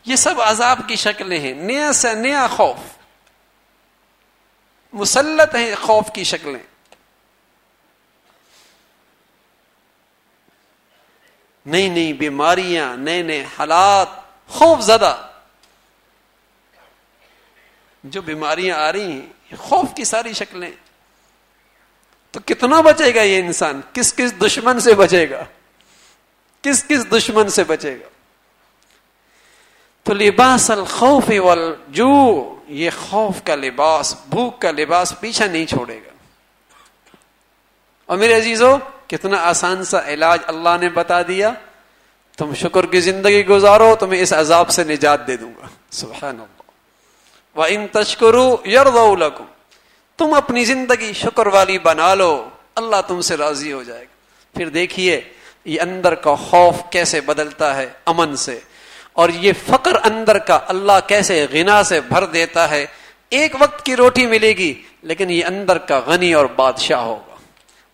یہ سب عذاب کی شکلیں ہیں. نیا سے نیا خوف. مسلط ہیں خوف کی شکلیں. نئی نئی بیماریاں، نئے نئے حالات. خوف زدہ. جو بیماریاں آ رہی ہیں خوف کی ساری شکلیں. تو کتنا بچے گا یہ انسان؟ کس کس دشمن سے بچے گا؟ کس کس دشمن سے بچے گا؟ تو لباس الخوف والجو یہ خوف کا لباس، بھوک کا لباس پیچھا نہیں چھوڑے گا۔ اور میرے عزیزو، کتنا آسان سا علاج اللہ نے بتا دیا۔ تم شکر کی زندگی گزارو، تمہیں اس عذاب سے نجات دے دوں گا۔ سبحان اللہ۔ وہ ان تشکرو یور تم اپنی زندگی شکر والی بنا لو، اللہ تم سے راضی ہو جائے گا۔ پھر دیکھیے، یہ اندر کا خوف کیسے بدلتا ہے امن سے، اور یہ فقر اندر کا اللہ کیسے غنا سے بھر دیتا ہے۔ ایک وقت کی روٹی ملے گی، لیکن یہ اندر کا غنی اور بادشاہ ہوگا۔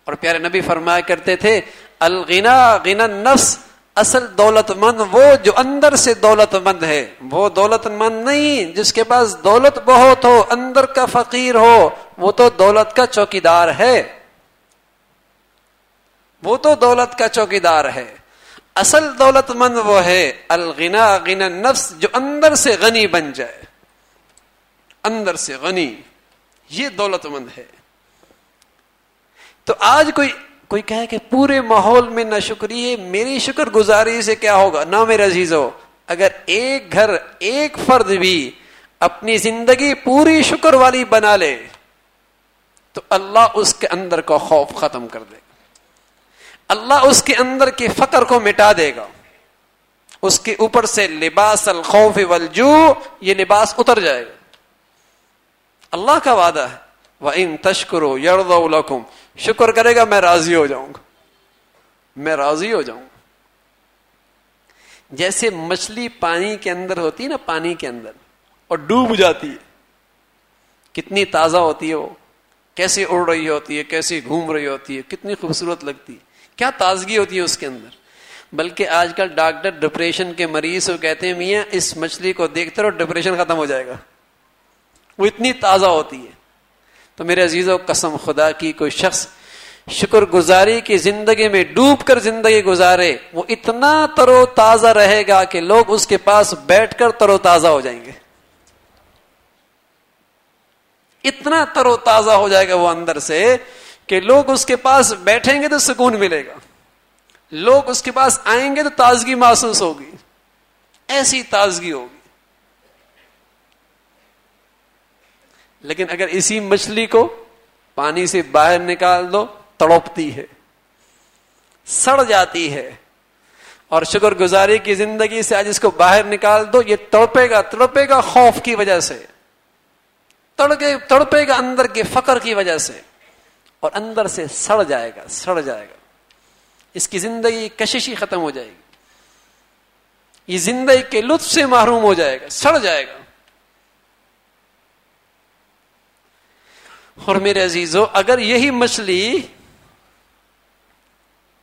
اور پیارے نبی فرمایا کرتے تھے، الغنا غنا نفس اصل دولت مند وہ جو اندر سے دولت مند ہے، وہ دولت مند نہیں، جس کے پاس دولت بہت ہو، اندر کا فقیر ہو، وہ تو دولت کا چوکیدار ہے۔ وہ تو دولت کا چوکیدار ہے۔ اصل دولت مند وہ ہے، الغنا، غنا نفس جو اندر سے غنی بن جائے۔ اندر سے غنی، یہ دولت مند ہے۔ تو آج کوئی کوئی کہے کہ پورے ماحول میں نہ شکریہ میری شکر گزاری سے کیا ہوگا؟ نہ میرا عزیز ہو اگر ایک گھر، ایک فرد بھی اپنی زندگی پوری شکر والی بنا لے، تو اللہ اس کے اندر کا خوف ختم کر دے گا۔ اللہ اس کے اندر کے فقر کو مٹا دے گا۔ اس کے اوپر سے لباس الخوف والجو یہ لباس اتر جائے گا۔ اللہ کا وعدہ ہے وہ ان تشکرو یرد شکر کرے گا میں راضی ہو جاؤں گا۔ میں راضی ہو جاؤں۔ گا جیسے مچھلی پانی کے اندر ہوتی ہے نا، پانی کے اندر، اور ڈوب جاتی ہے۔ کتنی تازہ ہوتی ہے وہ کیسی اڑ رہی ہوتی ہے کیسی گھوم رہی ہوتی ہے، کتنی خوبصورت لگتی ہے۔ کیا تازگی ہوتی ہے اس کے اندر۔ بلکہ آج کل ڈاکٹر ڈپریشن کے مریض کو کہتے ہیں، میاں، اس مچھلی کو دیکھتے رہو ڈپریشن ختم ہو جائے گا۔ وہ اتنی تازہ ہوتی ہے۔ تو میرے عزیز و قسم خدا کی کوئی شخص شکر گزاری کی زندگی میں ڈوب کر زندگی گزارے، وہ اتنا ترو تازہ رہے گا کہ لوگ اس کے پاس بیٹھ کر ترو تازہ ہو جائیں گے۔ اتنا ترو تازہ ہو جائے گا وہ اندر سے کہ لوگ اس کے پاس بیٹھیں گے تو سکون ملے گا۔ لوگ اس کے پاس آئیں گے تو تازگی محسوس ہوگی۔ ایسی تازگی ہوگی۔ لیکن اگر اسی مچھلی کو پانی سے باہر نکال دو، تڑپتی ہے، سڑ جاتی ہے۔ اور شکر گزاری کی زندگی سے آج اس کو باہر نکال دو، یہ تڑپے گا تڑپے گا خوف کی وجہ سے۔ تڑپے گا اندر کے فقر کی وجہ سے۔ اور اندر سے سڑ جائے گا، سڑ جائے گا۔ اس کی زندگی کششی ختم ہو جائے گی۔ یہ زندگی کے لطف سے محروم ہو جائے گا، سڑ جائے گا۔ اور میرے عزیزو، اگر یہی مچھلی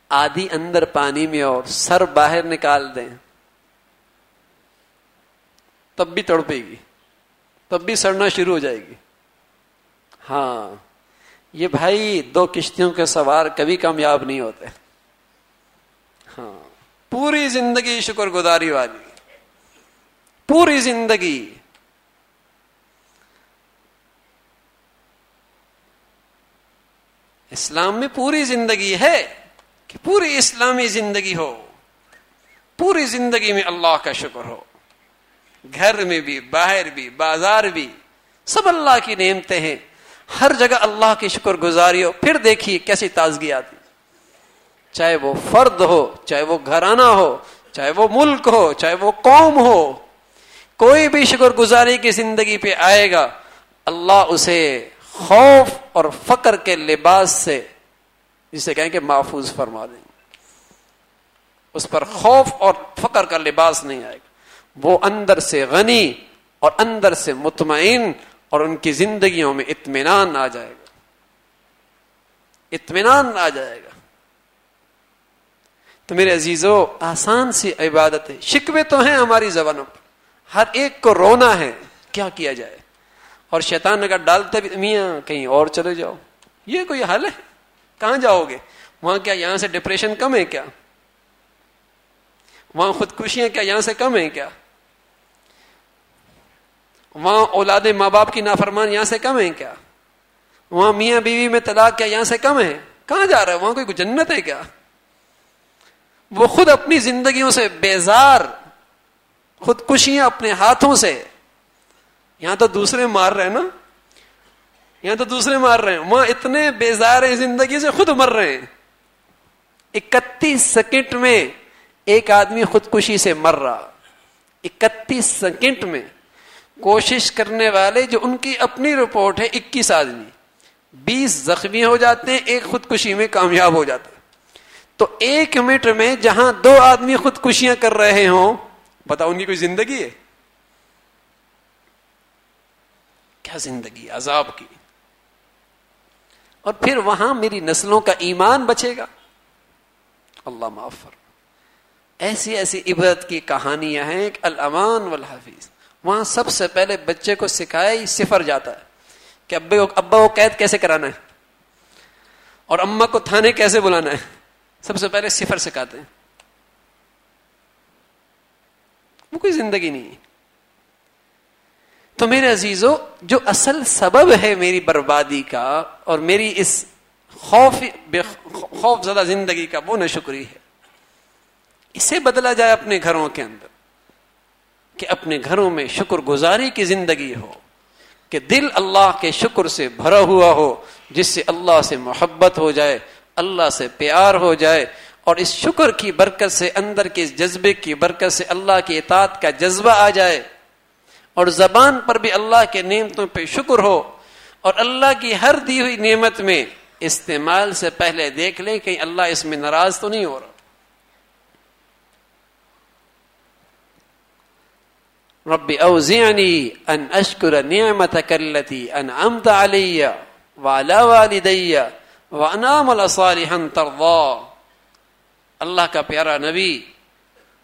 آدھی اندر پانی میں اور سر باہر نکال دیں، تب بھی تڑپے گی، تب بھی سڑنا شروع ہو جائے گی۔ ہاں یہ بھائی دو کشتیوں کے سوار کبھی کامیاب نہیں ہوتے۔ ہاں پوری زندگی شکر گزاری والی۔ پوری زندگی اسلام میں پوری زندگی ہے کہ پوری اسلامی زندگی ہو، پوری زندگی میں اللہ کا شکر ہو۔ گھر میں بھی، باہر بھی، بازار بھی سب اللہ کی نعمتیں ہیں۔ ہر جگہ اللہ کی شکر گزاری ہو۔ پھر دیکھیے کیسی تازگی آتی۔ چاہے وہ فرد ہو، چاہے وہ گھرانہ ہو، چاہے وہ ملک ہو، چاہے وہ قوم ہو، کوئی بھی شکر گزاری کی زندگی پہ آئے گا، اللہ اسے خوف اور فقر کے لباس سے جسے کہیں کہ محفوظ فرما دیں۔ اس پر خوف اور فقر کا لباس نہیں آئے گا۔ وہ اندر سے غنی اور اندر سے مطمئن اور ان کی زندگیوں میں اطمینان آ جائے گا۔ اطمینان آ جائے گا۔ تو میرے عزیزو، آسان سی عبادت ہے شکوے تو ہیں ہماری زبانوں پر۔ ہر ایک کو رونا ہے، کیا کیا جائے؟ اور شیطان اگر ڈالتے بھی میاں کہیں اور چلے جاؤ۔ یہ کوئی حل ہے؟ کہاں جاؤ گے؟ وہاں کیا یہاں سے ڈپریشن کم ہے کیا؟ وہاں خودکشیاں کیا یہاں سے کم ہے کیا؟ وہاں اولاد ماں باپ کی نافرمان یہاں سے کم ہے کیا؟ وہاں میاں بیوی میں طلاق کیا یہاں سے کم ہے؟ کہاں جا رہا ہے؟ وہاں کوئی جنت ہے کیا؟ وہ خود اپنی زندگیوں سے بیزار، خودکشیاں اپنے ہاتھوں سے یہاں تو دوسرے مار رہے ہیں نا؟ یہاں تو دوسرے مار رہے ہیں۔ وہاں اتنے بیزار ہیں زندگی سے خود مر رہے ہیں۔ اکتیس سیکنڈ میں ایک آدمی خودکشی سے مر رہا۔ اکتیس سیکنڈ میں کوشش کرنے والے جو ان کی اپنی رپورٹ ہے، اکیس آدمی۔ بیس زخمی ہو جاتے ہیں، ایک خودکشی میں کامیاب ہو جاتا ہے۔ تو ایک منٹ میں جہاں دو آدمی خودکشیاں کر رہے ہوں بتاؤ ان کی کوئی زندگی ہے؟ کیا زندگی، عذاب کی۔ اور پھر وہاں میری نسلوں کا ایمان بچے گا۔ اللہ معاف ایسی ایسی عبرت کی کہانیاں ہیں کہ الامان والحفیظ۔ وہاں سب سے پہلے بچے کو سکھایا ہی صفر جاتا ہے کہ ابے ابا کو قید کیسے کرانا ہے؟ اور اما کو تھانے کیسے بلانا ہے؟ سب سے پہلے صفر سکھاتے ہیں۔ وہ کوئی زندگی نہیں ہے۔ تو میرے عزیزو، جو اصل سبب ہے میری بربادی کا اور میری اس خوف خوف زدہ زندگی کا، وہ نہ شکری ہے۔ اسے بدلا جائے اپنے گھروں کے اندر، کہ اپنے گھروں میں شکر گزاری کی زندگی ہو، کہ دل اللہ کے شکر سے بھرا ہوا ہو، جس سے اللہ سے محبت ہو جائے، اللہ سے پیار ہو جائے۔ اور اس شکر کی برکت سے، اندر کے جذبے کی برکت سے اللہ کی اطاعت کا جذبہ آ جائے۔ اور زبان پر بھی اللہ کے نعمتوں پہ شکر ہو اور اللہ کی ہر دی ہوئی نعمت میں استعمال سے پہلے دیکھ لیں کہ اللہ اس میں ناراض تو نہیں ہو رہا۔ رب اوزعنی ان اشکر نعمتك التي انعمت علی والا والدیہ وانام صالحا ترضا۔ اللہ کا پیارا نبی،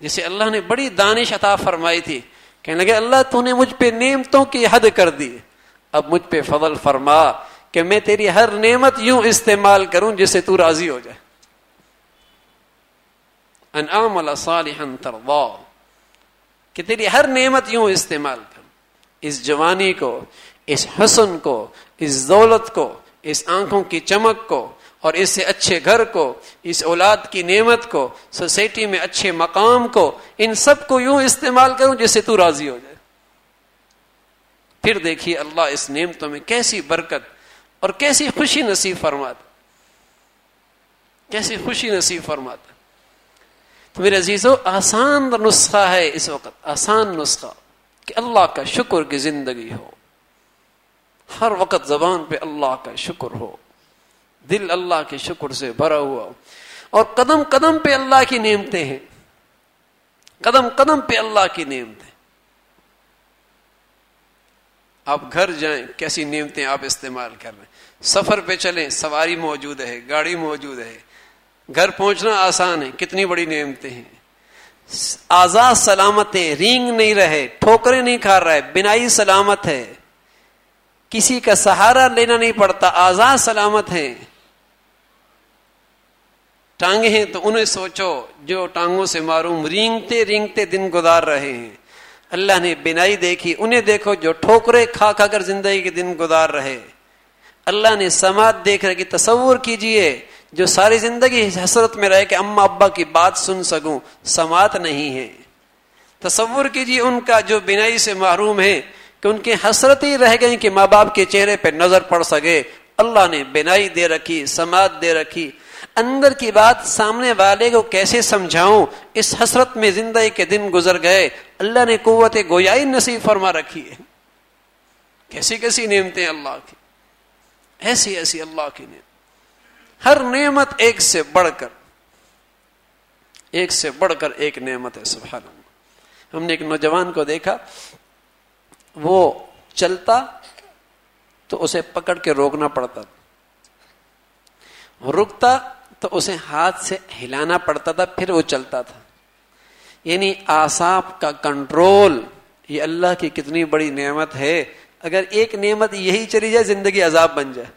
جسے اللہ نے بڑی دانش عطا فرمائی تھی کہنے لگے، اللہ تو نے مجھ پہ نعمتوں کی حد کر دی۔ اب مجھ پہ فضل فرما کہ میں تیری ہر نعمت یوں استعمال کروں جس سے تو راضی ہو جائے۔ انعام صالحا ترضا۔ کہ تیری ہر نعمت یوں استعمال کروں۔ اس جوانی کو، اس حسن کو، اس دولت کو، اس آنکھوں کی چمک کو اور اس سے اچھے گھر کو، اس اولاد کی نعمت کو، سوسائٹی میں اچھے مقام کو، ان سب کو یوں استعمال کروں جس سے تو راضی ہو جائے۔ پھر دیکھیے اللہ اس نعمتوں میں کیسی برکت اور کیسی خوشی نصیب فرماتا۔ کیسی خوشی نصیب فرماتا۔ تو میرے عزیزو، آسان نسخہ ہے اس وقت، آسان نسخہ کہ اللہ کا شکر کی زندگی ہو۔ ہر وقت زبان پہ اللہ کا شکر ہو۔ دل اللہ کے شکر سے بھرا ہوا اور قدم قدم پہ اللہ کی نعمتیں ہیں۔ قدم قدم پہ اللہ کی نعمتیں آپ گھر جائیں، کیسی نعمتیں آپ استعمال کر رہے ہیں۔ سفر پہ چلیں، سواری موجود ہے، گاڑی موجود ہے۔ گھر پہنچنا آسان ہے، کتنی بڑی نعمتیں ہیں۔ آزاد سلامت ہے، رینگ نہیں رہے ٹھوکرے نہیں کھا رہا ہے بنائی سلامت ہے۔ کسی کا سہارا لینا نہیں پڑتا، آزاد سلامت ہے ٹانگیں ہیں تو انہیں سوچو، جو ٹانگوں سے معروم رینگتے رینگتے دن گزار رہے ہیں۔ اللہ نے بنائی دیکھی، انہیں دیکھو جو ٹھوکرے کھا کھا کر زندگی کے دن گزار رہے۔ اللہ نے سماعت دیکھ رہے کہ تصور کیجیے، جو ساری زندگی حسرت میں رہے کہ اما ابا کی بات سن سکوں، سماعت نہیں ہے۔ تصور کیجیے ان کا جو بنائی سے محروم ہے کہ ان کی حسرت ہی رہ گئی کہ ماں باپ کے چہرے پہ نظر پڑ سکے۔ اللہ نے بنائی دے رکھی، سماعت دے رکھی۔ اندر کی بات سامنے والے کو کیسے سمجھاؤں؟ اس حسرت میں زندگی کے دن گزر گئے۔ اللہ نے قوت گویائی نصیب فرما رکھی ہے۔ کیسی کیسی نعمتیں اللہ کی۔ ایسی ایسی اللہ کی نعمت۔ ہر نعمت ایک سے بڑھ کر، ایک سے بڑھ کر ایک نعمت ہے سبحان اللہ ہم نے ایک نوجوان کو دیکھا، وہ چلتا تو اسے پکڑ کے روکنا پڑتا۔ رکتا تو اسے ہاتھ سے ہلانا پڑتا تھا، پھر وہ چلتا تھا۔ یعنی آساب کا کنٹرول، یہ اللہ کی کتنی بڑی نعمت ہے۔ اگر ایک نعمت یہی چلی جائے، زندگی عذاب بن جائے۔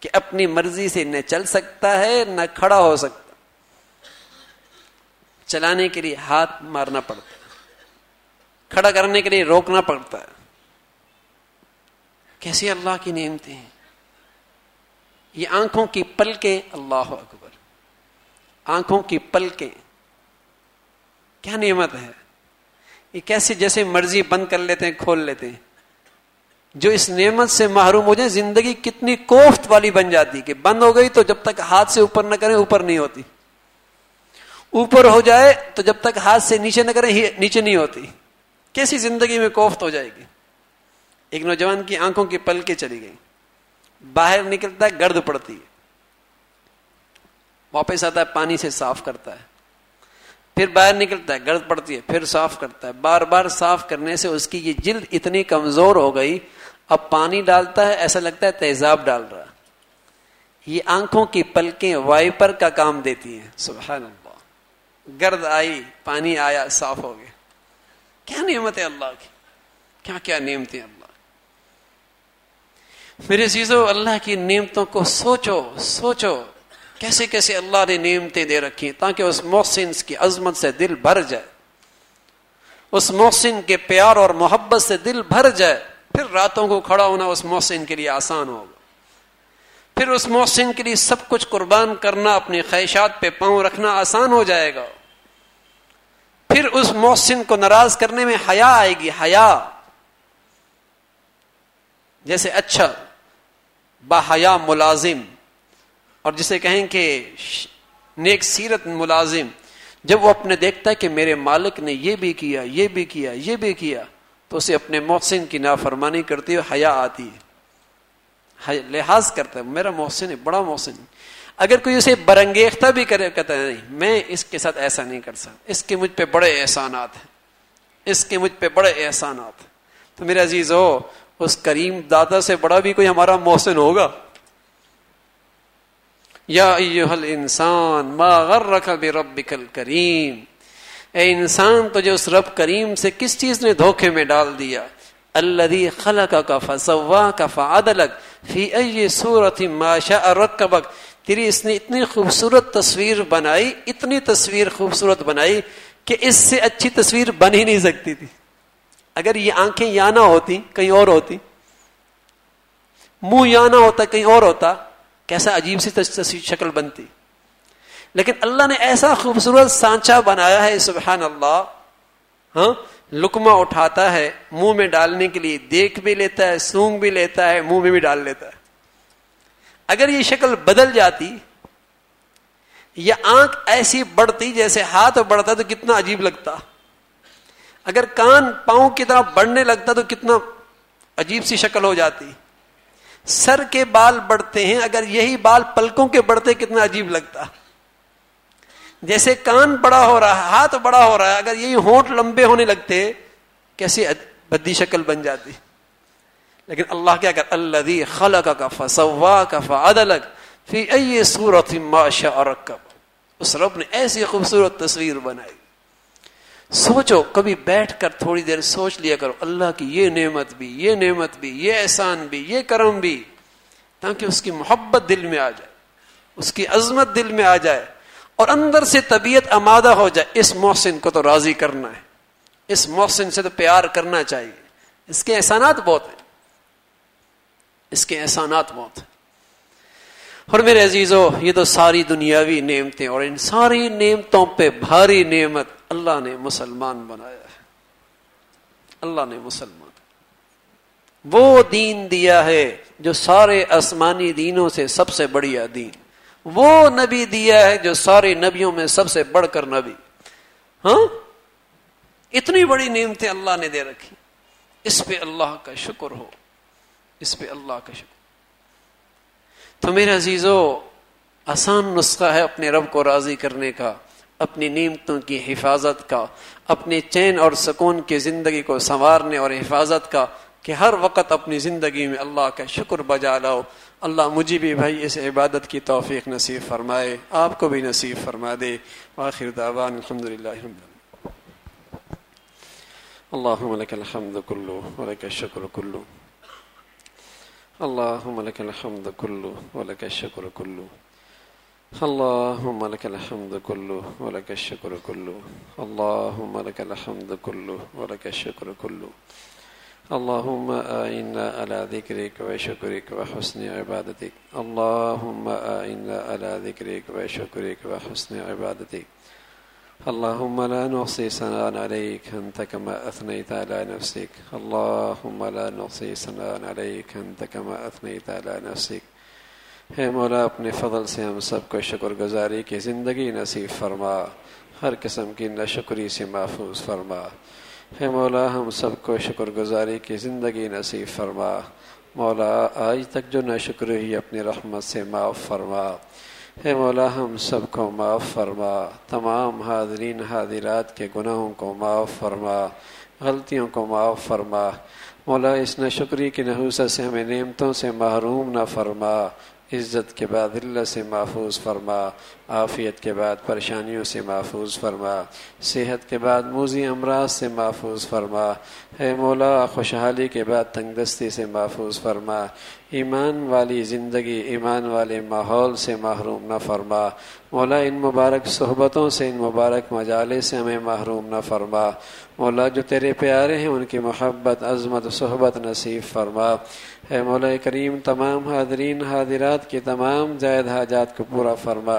کہ اپنی مرضی سے نہ چل سکتا ہے، نہ کھڑا ہو سکتا۔ چلانے کے لیے ہاتھ مارنا پڑتا کھڑا کرنے کے لیے روکنا پڑتا ہے۔ کیسی اللہ کی نعمتیں ہیں۔ یہ آنکھوں کی پلکیں اللہ اکبر۔ آنکھوں کی پلکیں۔ کیا نعمت ہے؟ یہ کیسے جیسے مرضی بند کر لیتے ہیں، کھول لیتے ہیں۔ جو اس نعمت سے محروم ہو جائے، زندگی کتنی کوفت والی بن جاتی کہ بند ہو گئی تو جب تک ہاتھ سے اوپر نہ کریں، اوپر نہیں ہوتی۔ اوپر ہو جائے تو جب تک ہاتھ سے نیچے نہ کریں نیچے نہیں ہوتی۔ کیسی زندگی میں کوفت ہو جائے گی؟ ایک نوجوان کی آنکھوں کی پل کے چلی گئی باہر نکلتا ہے، گرد پڑتی ہے۔ واپس آتا ہے، پانی سے صاف کرتا ہے۔ پھر باہر نکلتا ہے، گرد پڑتی ہے، پھر صاف کرتا ہے۔ بار بار صاف کرنے سے اس کی یہ جلد اتنی کمزور ہو گئی، اب پانی ڈالتا ہے، ایسا لگتا ہے تیزاب ڈال رہا یہ آنکھوں کی پلکیں وائپر کا کام دیتی ہیں۔ سبحان اللہ۔ گرد آئی، پانی آیا، صاف ہو گیا۔ کیا نعمت ہے اللہ کی؟ کیا کیا نعمتیں اللہ میرے چیزوں اللہ کی نعمتوں کو سوچو سوچو۔ کیسے کیسے اللہ نے نعمتیں دے رکھی تاکہ اس محسن کی عظمت سے دل بھر جائے۔ اس محسن کے پیار اور محبت سے دل بھر جائے۔ پھر راتوں کو کھڑا ہونا اس محسن کے لیے آسان ہوگا۔ پھر اس محسن کے لیے سب کچھ قربان کرنا، اپنی خواہشات پہ پاؤں رکھنا آسان ہو جائے گا۔ پھر اس محسن کو ناراض کرنے میں حیا آئے گی، حیا۔ جیسے اچھا باحیا ملازم۔ اور جسے کہیں کہ نیک سیرت ملازم۔ جب وہ اپنے دیکھتا ہے کہ میرے مالک نے یہ بھی کیا، یہ بھی کیا، یہ بھی کیا، تو اسے اپنے محسن کی نافرمانی کرتی ہوئے حیا آتی ہے۔ لحاظ کرتا ہے، میرا محسن ہے، بڑا محسن ہے۔ اگر کوئی اسے برنگیختہ بھی کرے، کہتا ہے، نہیں، میں اس کے ساتھ ایسا نہیں کر سکتا۔ اس کے مجھ پہ بڑے احسانات ہیں۔ اس کے مجھ پہ بڑے احسانات ہیں۔ تو میرے عزیز ہو اس کریم دادا سے بڑا بھی کوئی ہمارا محسن ہوگا؟ یا انسان ما غرک بربک الکریم۔ اے انسان تجھے اس رب کریم سے کس چیز نے دھوکے میں ڈال دیا؟ الذي خلقك فسواك فعدلك في اي صورت ما شاء ركبك تیری اس نے اتنی خوبصورت تصویر بنائی، اتنی تصویر خوبصورت بنائی کہ اس سے اچھی تصویر بن ہی نہیں سکتی تھی۔ اگر یہ آنکھیں یا نہ ہوتی، کہیں اور ہوتی، منہ یا نہ ہوتا، کہیں اور ہوتا، کیسا عجیب سی شکل بنتی۔ لیکن اللہ نے ایسا خوبصورت سانچا بنایا ہے سبحان اللہ ہاں لکما اٹھاتا ہے، منہ میں ڈالنے کے لیے دیکھ بھی لیتا ہے، سونگ بھی لیتا ہے، منہ میں بھی ڈال لیتا ہے۔ اگر یہ شکل بدل جاتی، یا آنکھ ایسی بڑھتی جیسے ہاتھ بڑھتا تو کتنا عجیب لگتا۔ اگر کان پاؤں کی طرح بڑھنے لگتا تو کتنا عجیب سی شکل ہو جاتی۔ سر کے بال بڑھتے ہیں، اگر یہی بال پلکوں کے بڑھتے کتنا عجیب لگتا۔ جیسے کان بڑا ہو رہا ہے ہاتھ بڑا ہو رہا ہے اگر یہی ہونٹ لمبے ہونے لگتے کیسی بدی شکل بن جاتی۔ لیکن اللہ کیا کر اللہ خل کا فسوا کا فعدلک فی ائی صورت اس رب نے ایسی خوبصورت تصویر بنائی۔ سوچو، کبھی بیٹھ کر تھوڑی دیر سوچ لیا کرو، اللہ کی یہ نعمت بھی، یہ نعمت بھی، یہ احسان بھی، یہ کرم بھی، تاکہ اس کی محبت دل میں آ جائے، اس کی عظمت دل میں آ جائے، اور اندر سے طبیعت آمادہ ہو جائے۔ اس محسن کو تو راضی کرنا ہے، اس محسن سے تو پیار کرنا چاہیے۔ اس کے احسانات بہت ہیں۔ اس کے احسانات بہت ہیں۔ اور میرے عزیزو، یہ تو ساری دنیاوی نعمتیں اور ان ساری نعمتوں پہ بھاری نعمت اللہ نے مسلمان بنایا ہے۔ اللہ نے مسلمان۔ وہ دین دیا ہے جو سارے آسمانی دینوں سے سب سے بڑھیا دین۔ وہ نبی دیا ہے جو سارے نبیوں میں سب سے بڑھ کر نبی۔ ہاں؟ اتنی بڑی نعمتیں اللہ نے دے رکھی۔ اس پہ اللہ کا شکر ہو۔ اس پہ اللہ کا شکر۔ تو میرے عزیزو، آسان نسخہ ہے اپنے رب کو راضی کرنے کا۔ اپنی نیمتوں کی حفاظت کا، اپنے چین اور سکون کی زندگی کو سنوارنے اور حفاظت کا، کہ ہر وقت اپنی زندگی میں اللہ کا شکر بجا لاؤ۔ اللہ مجھے بھی بھائی اس عبادت کی توفیق نصیب فرمائے، آپ کو بھی نصیب فرما دے۔ آخر دعوان الحمد للہ۔ اللهم لك الحمد كله ولك الشكر كله اللهم لك الحمد كله ولك الشكر كله اللهم لك الحمد كله ولك الشكر كله. اللهم لك الحمد كله ولك الشكر كله. اللهم آئنا على ذكرك وشكرك وحسن عبادتك. اللهم آئنا على ذكرك وشكرك وحسن عبادتك. اللهم لا نحصي ثناء عليك أنت كما أثنيت على نفسك. اللهم لا نحصي ثناء عليك أنت كما أثنيت على نفسك. ہے مولا، اپنے فضل سے ہم سب کو شکر گزاری کی زندگی نصیب فرما، ہر قسم کی نشکری سے محفوظ فرما۔ ہے مولا، ہم سب کو شکر گزاری کی زندگی نصیب فرما۔ مولا، آج تک جو نشکر ہی اپنی رحمت سے معاف فرما۔ ہے مولا، ہم سب کو معاف فرما۔ تمام حاضرین، حاضرات کے گناہوں کو معاف فرما۔ غلطیوں کو معاف فرما۔ مولا، اس نشکری کی نحوست سے ہمیں نعمتوں سے محروم نہ فرما۔ عزت کے بعد اللہ سے محفوظ فرما، عافیت کے بعد، پریشانیوں سے محفوظ فرما، صحت کے بعد، موزی امراض سے محفوظ فرما ہے مولا، خوشحالی کے بعد، تنگ دستی سے محفوظ فرما، ایمان والی زندگی، ایمان والے ماحول سے محروم نہ فرما، مولا، ان مبارک صحبتوں سے، ان مبارک مجالے سے ہمیں محروم نہ فرما، مولا، جو تیرے پیارے ہیں، ان کی محبت، عظمت، صحبت نصیب فرما اے مولا کریم، تمام حاضرین، حاضرات کی تمام زائد حاجات کو پورا فرما،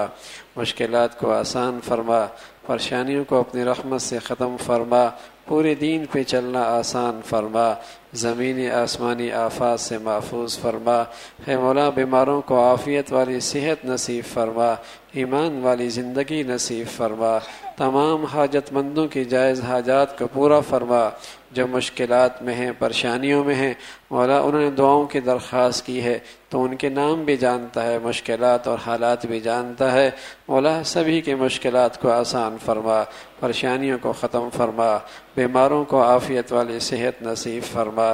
مشکلات کو آسان فرما، پریشانیوں کو اپنی رحمت سے ختم فرما، پورے دین پہ چلنا آسان فرما، زمینی، آسمانی آفات سے محفوظ فرما ہے مولا بیماروں کو عافیت والی صحت نصیب فرما، ایمان والی زندگی نصیب فرما، تمام حاجت مندوں کی جائز حاجات کو پورا فرما جو مشکلات میں ہیں، پریشانیوں میں ہیں، مولا انہوں نے دعاؤں کی درخواست کی ہے، تو ان کے نام بھی جانتا ہے، مشکلات اور حالات بھی جانتا ہے۔ مولا سبھی کے مشکلات کو آسان فرما، پریشانیوں کو ختم فرما، بیماروں کو عافیت والی صحت نصیب فرما۔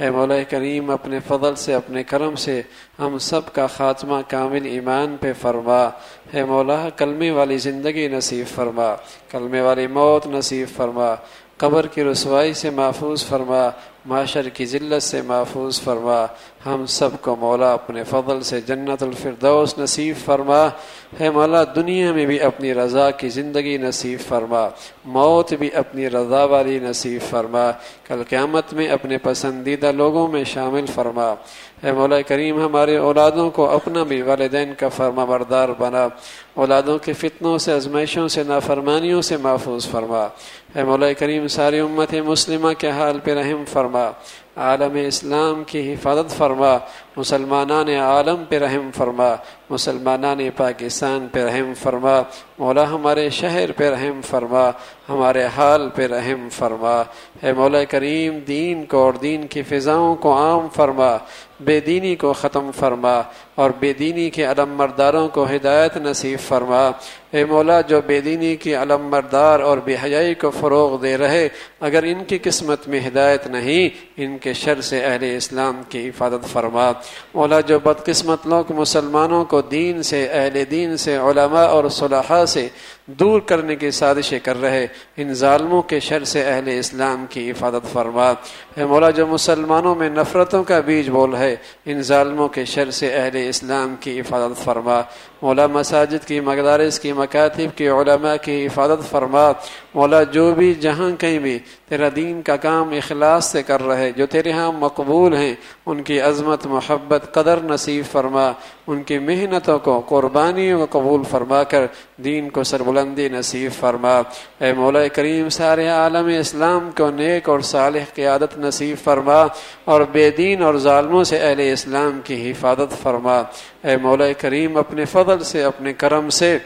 اے مولا کریم، اپنے فضل سے، اپنے کرم سے ہم سب کا خاتمہ کامل ایمان پہ فرما۔ اے مولا، کلمے والی زندگی نصیب فرما، کلمے والی موت نصیب فرما۔ قبر کی رسوائی سے محفوظ فرما، معاشر کی ذلت سے محفوظ فرما۔ ہم سب کو مولا اپنے فضل سے جنت الفردوس نصیب فرما۔ ہے مولا، دنیا میں بھی اپنی رضا کی زندگی نصیب فرما۔ موت بھی اپنی رضا والی نصیب فرما۔ کل قیامت میں اپنے پسندیدہ لوگوں میں شامل فرما۔ اے مولا کریم، ہمارے اولادوں کو اپنا بھی والدین کا فرما بردار بنا۔ اولادوں کے فتنوں سے ازمائشوں سے، نافرمانیوں سے محفوظ فرما۔ اے مولا کریم، ساری امت مسلمہ کے حال پہ رحم فرما، عالم اسلام کی حفاظت فرما مسلمانان عالم پہ رحم فرما، مسلمانان پاکستان پہ رحم فرما، مولا ہمارے شہر پہ رحم فرما، ہمارے حال پہ رحم فرما۔ اے مولا کریم، دین کو اور دین کی فضاؤں کو عام فرما، بے دینی کو ختم فرما اور بے دینی کے علم مرداروں کو ہدایت نصیب فرما۔ اے مولا، جو بے دینی کی علم مردار اور بے حیائی کو فروغ دے رہے، اگر ان کی قسمت میں ہدایت نہیں، ان کے شر سے اہل اسلام کی حفاظت فرما۔ مولا، جو بدقسمت لوگ مسلمانوں کو دین سے، اہل دین سے، علماء اور صلاحہ سے دور کرنے کی سازشیں کر رہے ان ظالموں کے شر سے اہل اسلام کی حفاظت فرما۔ اے مولا، جو مسلمانوں میں نفرتوں کا بیج بول ہے، ان ظالموں کے شر سے اہل اسلام کی حفاظت فرما۔ مولا، مساجد کی، مقدارس کی، مکاتب کی، علماء کی حفاظت فرما۔ مولا، جو بھی جہاں کہیں بھی تیرا دین کا کام اخلاص سے کر رہے، جو تیرے ہاں مقبول ہیں، ان کی عظمت، محبت، قدر نصیب فرما۔ ان کی محنتوں کو، قربانیوں کو قبول فرما کر دین کو بلندی نصیب فرما۔ اے مولا کریم، سارے عالم اسلام کو نیک اور صالح قیادت نصیب فرما اور بے دین اور ظالموں سے اہل اسلام کی حفاظت فرما۔ اے مولا کریم، اپنے فضل سے، اپنے کرم سے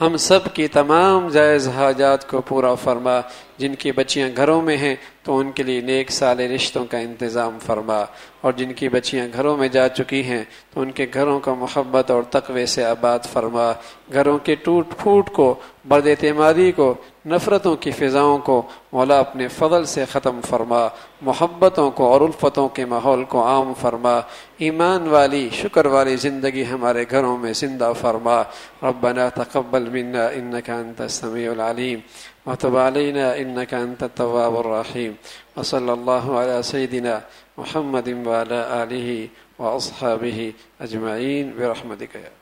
ہم سب کی تمام جائز حاجات کو پورا فرما۔ جن کی بچیاں گھروں میں ہیں تو ان کے لیے نیک سال رشتوں کا انتظام فرما اور جن کی بچیاں گھروں میں جا چکی ہیں تو ان کے گھروں کا محبت اور تقوی سے آباد فرما۔ گھروں کے ٹوٹ پھوٹ کو، برد اعتمادی کو، نفرتوں کی فضاؤں کو مولا اپنے فضل سے ختم فرما۔ محبتوں کو اور الفتوں کے ماحول کو عام فرما۔ ایمان والی، شکر والی زندگی ہمارے گھروں میں زندہ فرما۔ ربنا تقبل منا انك انت السميع العليم وتب علينا إنك أنت التواب الرحيم وصلى الله على سيدنا محمد وعلى آله وأصحابه أجمعين برحمتك يا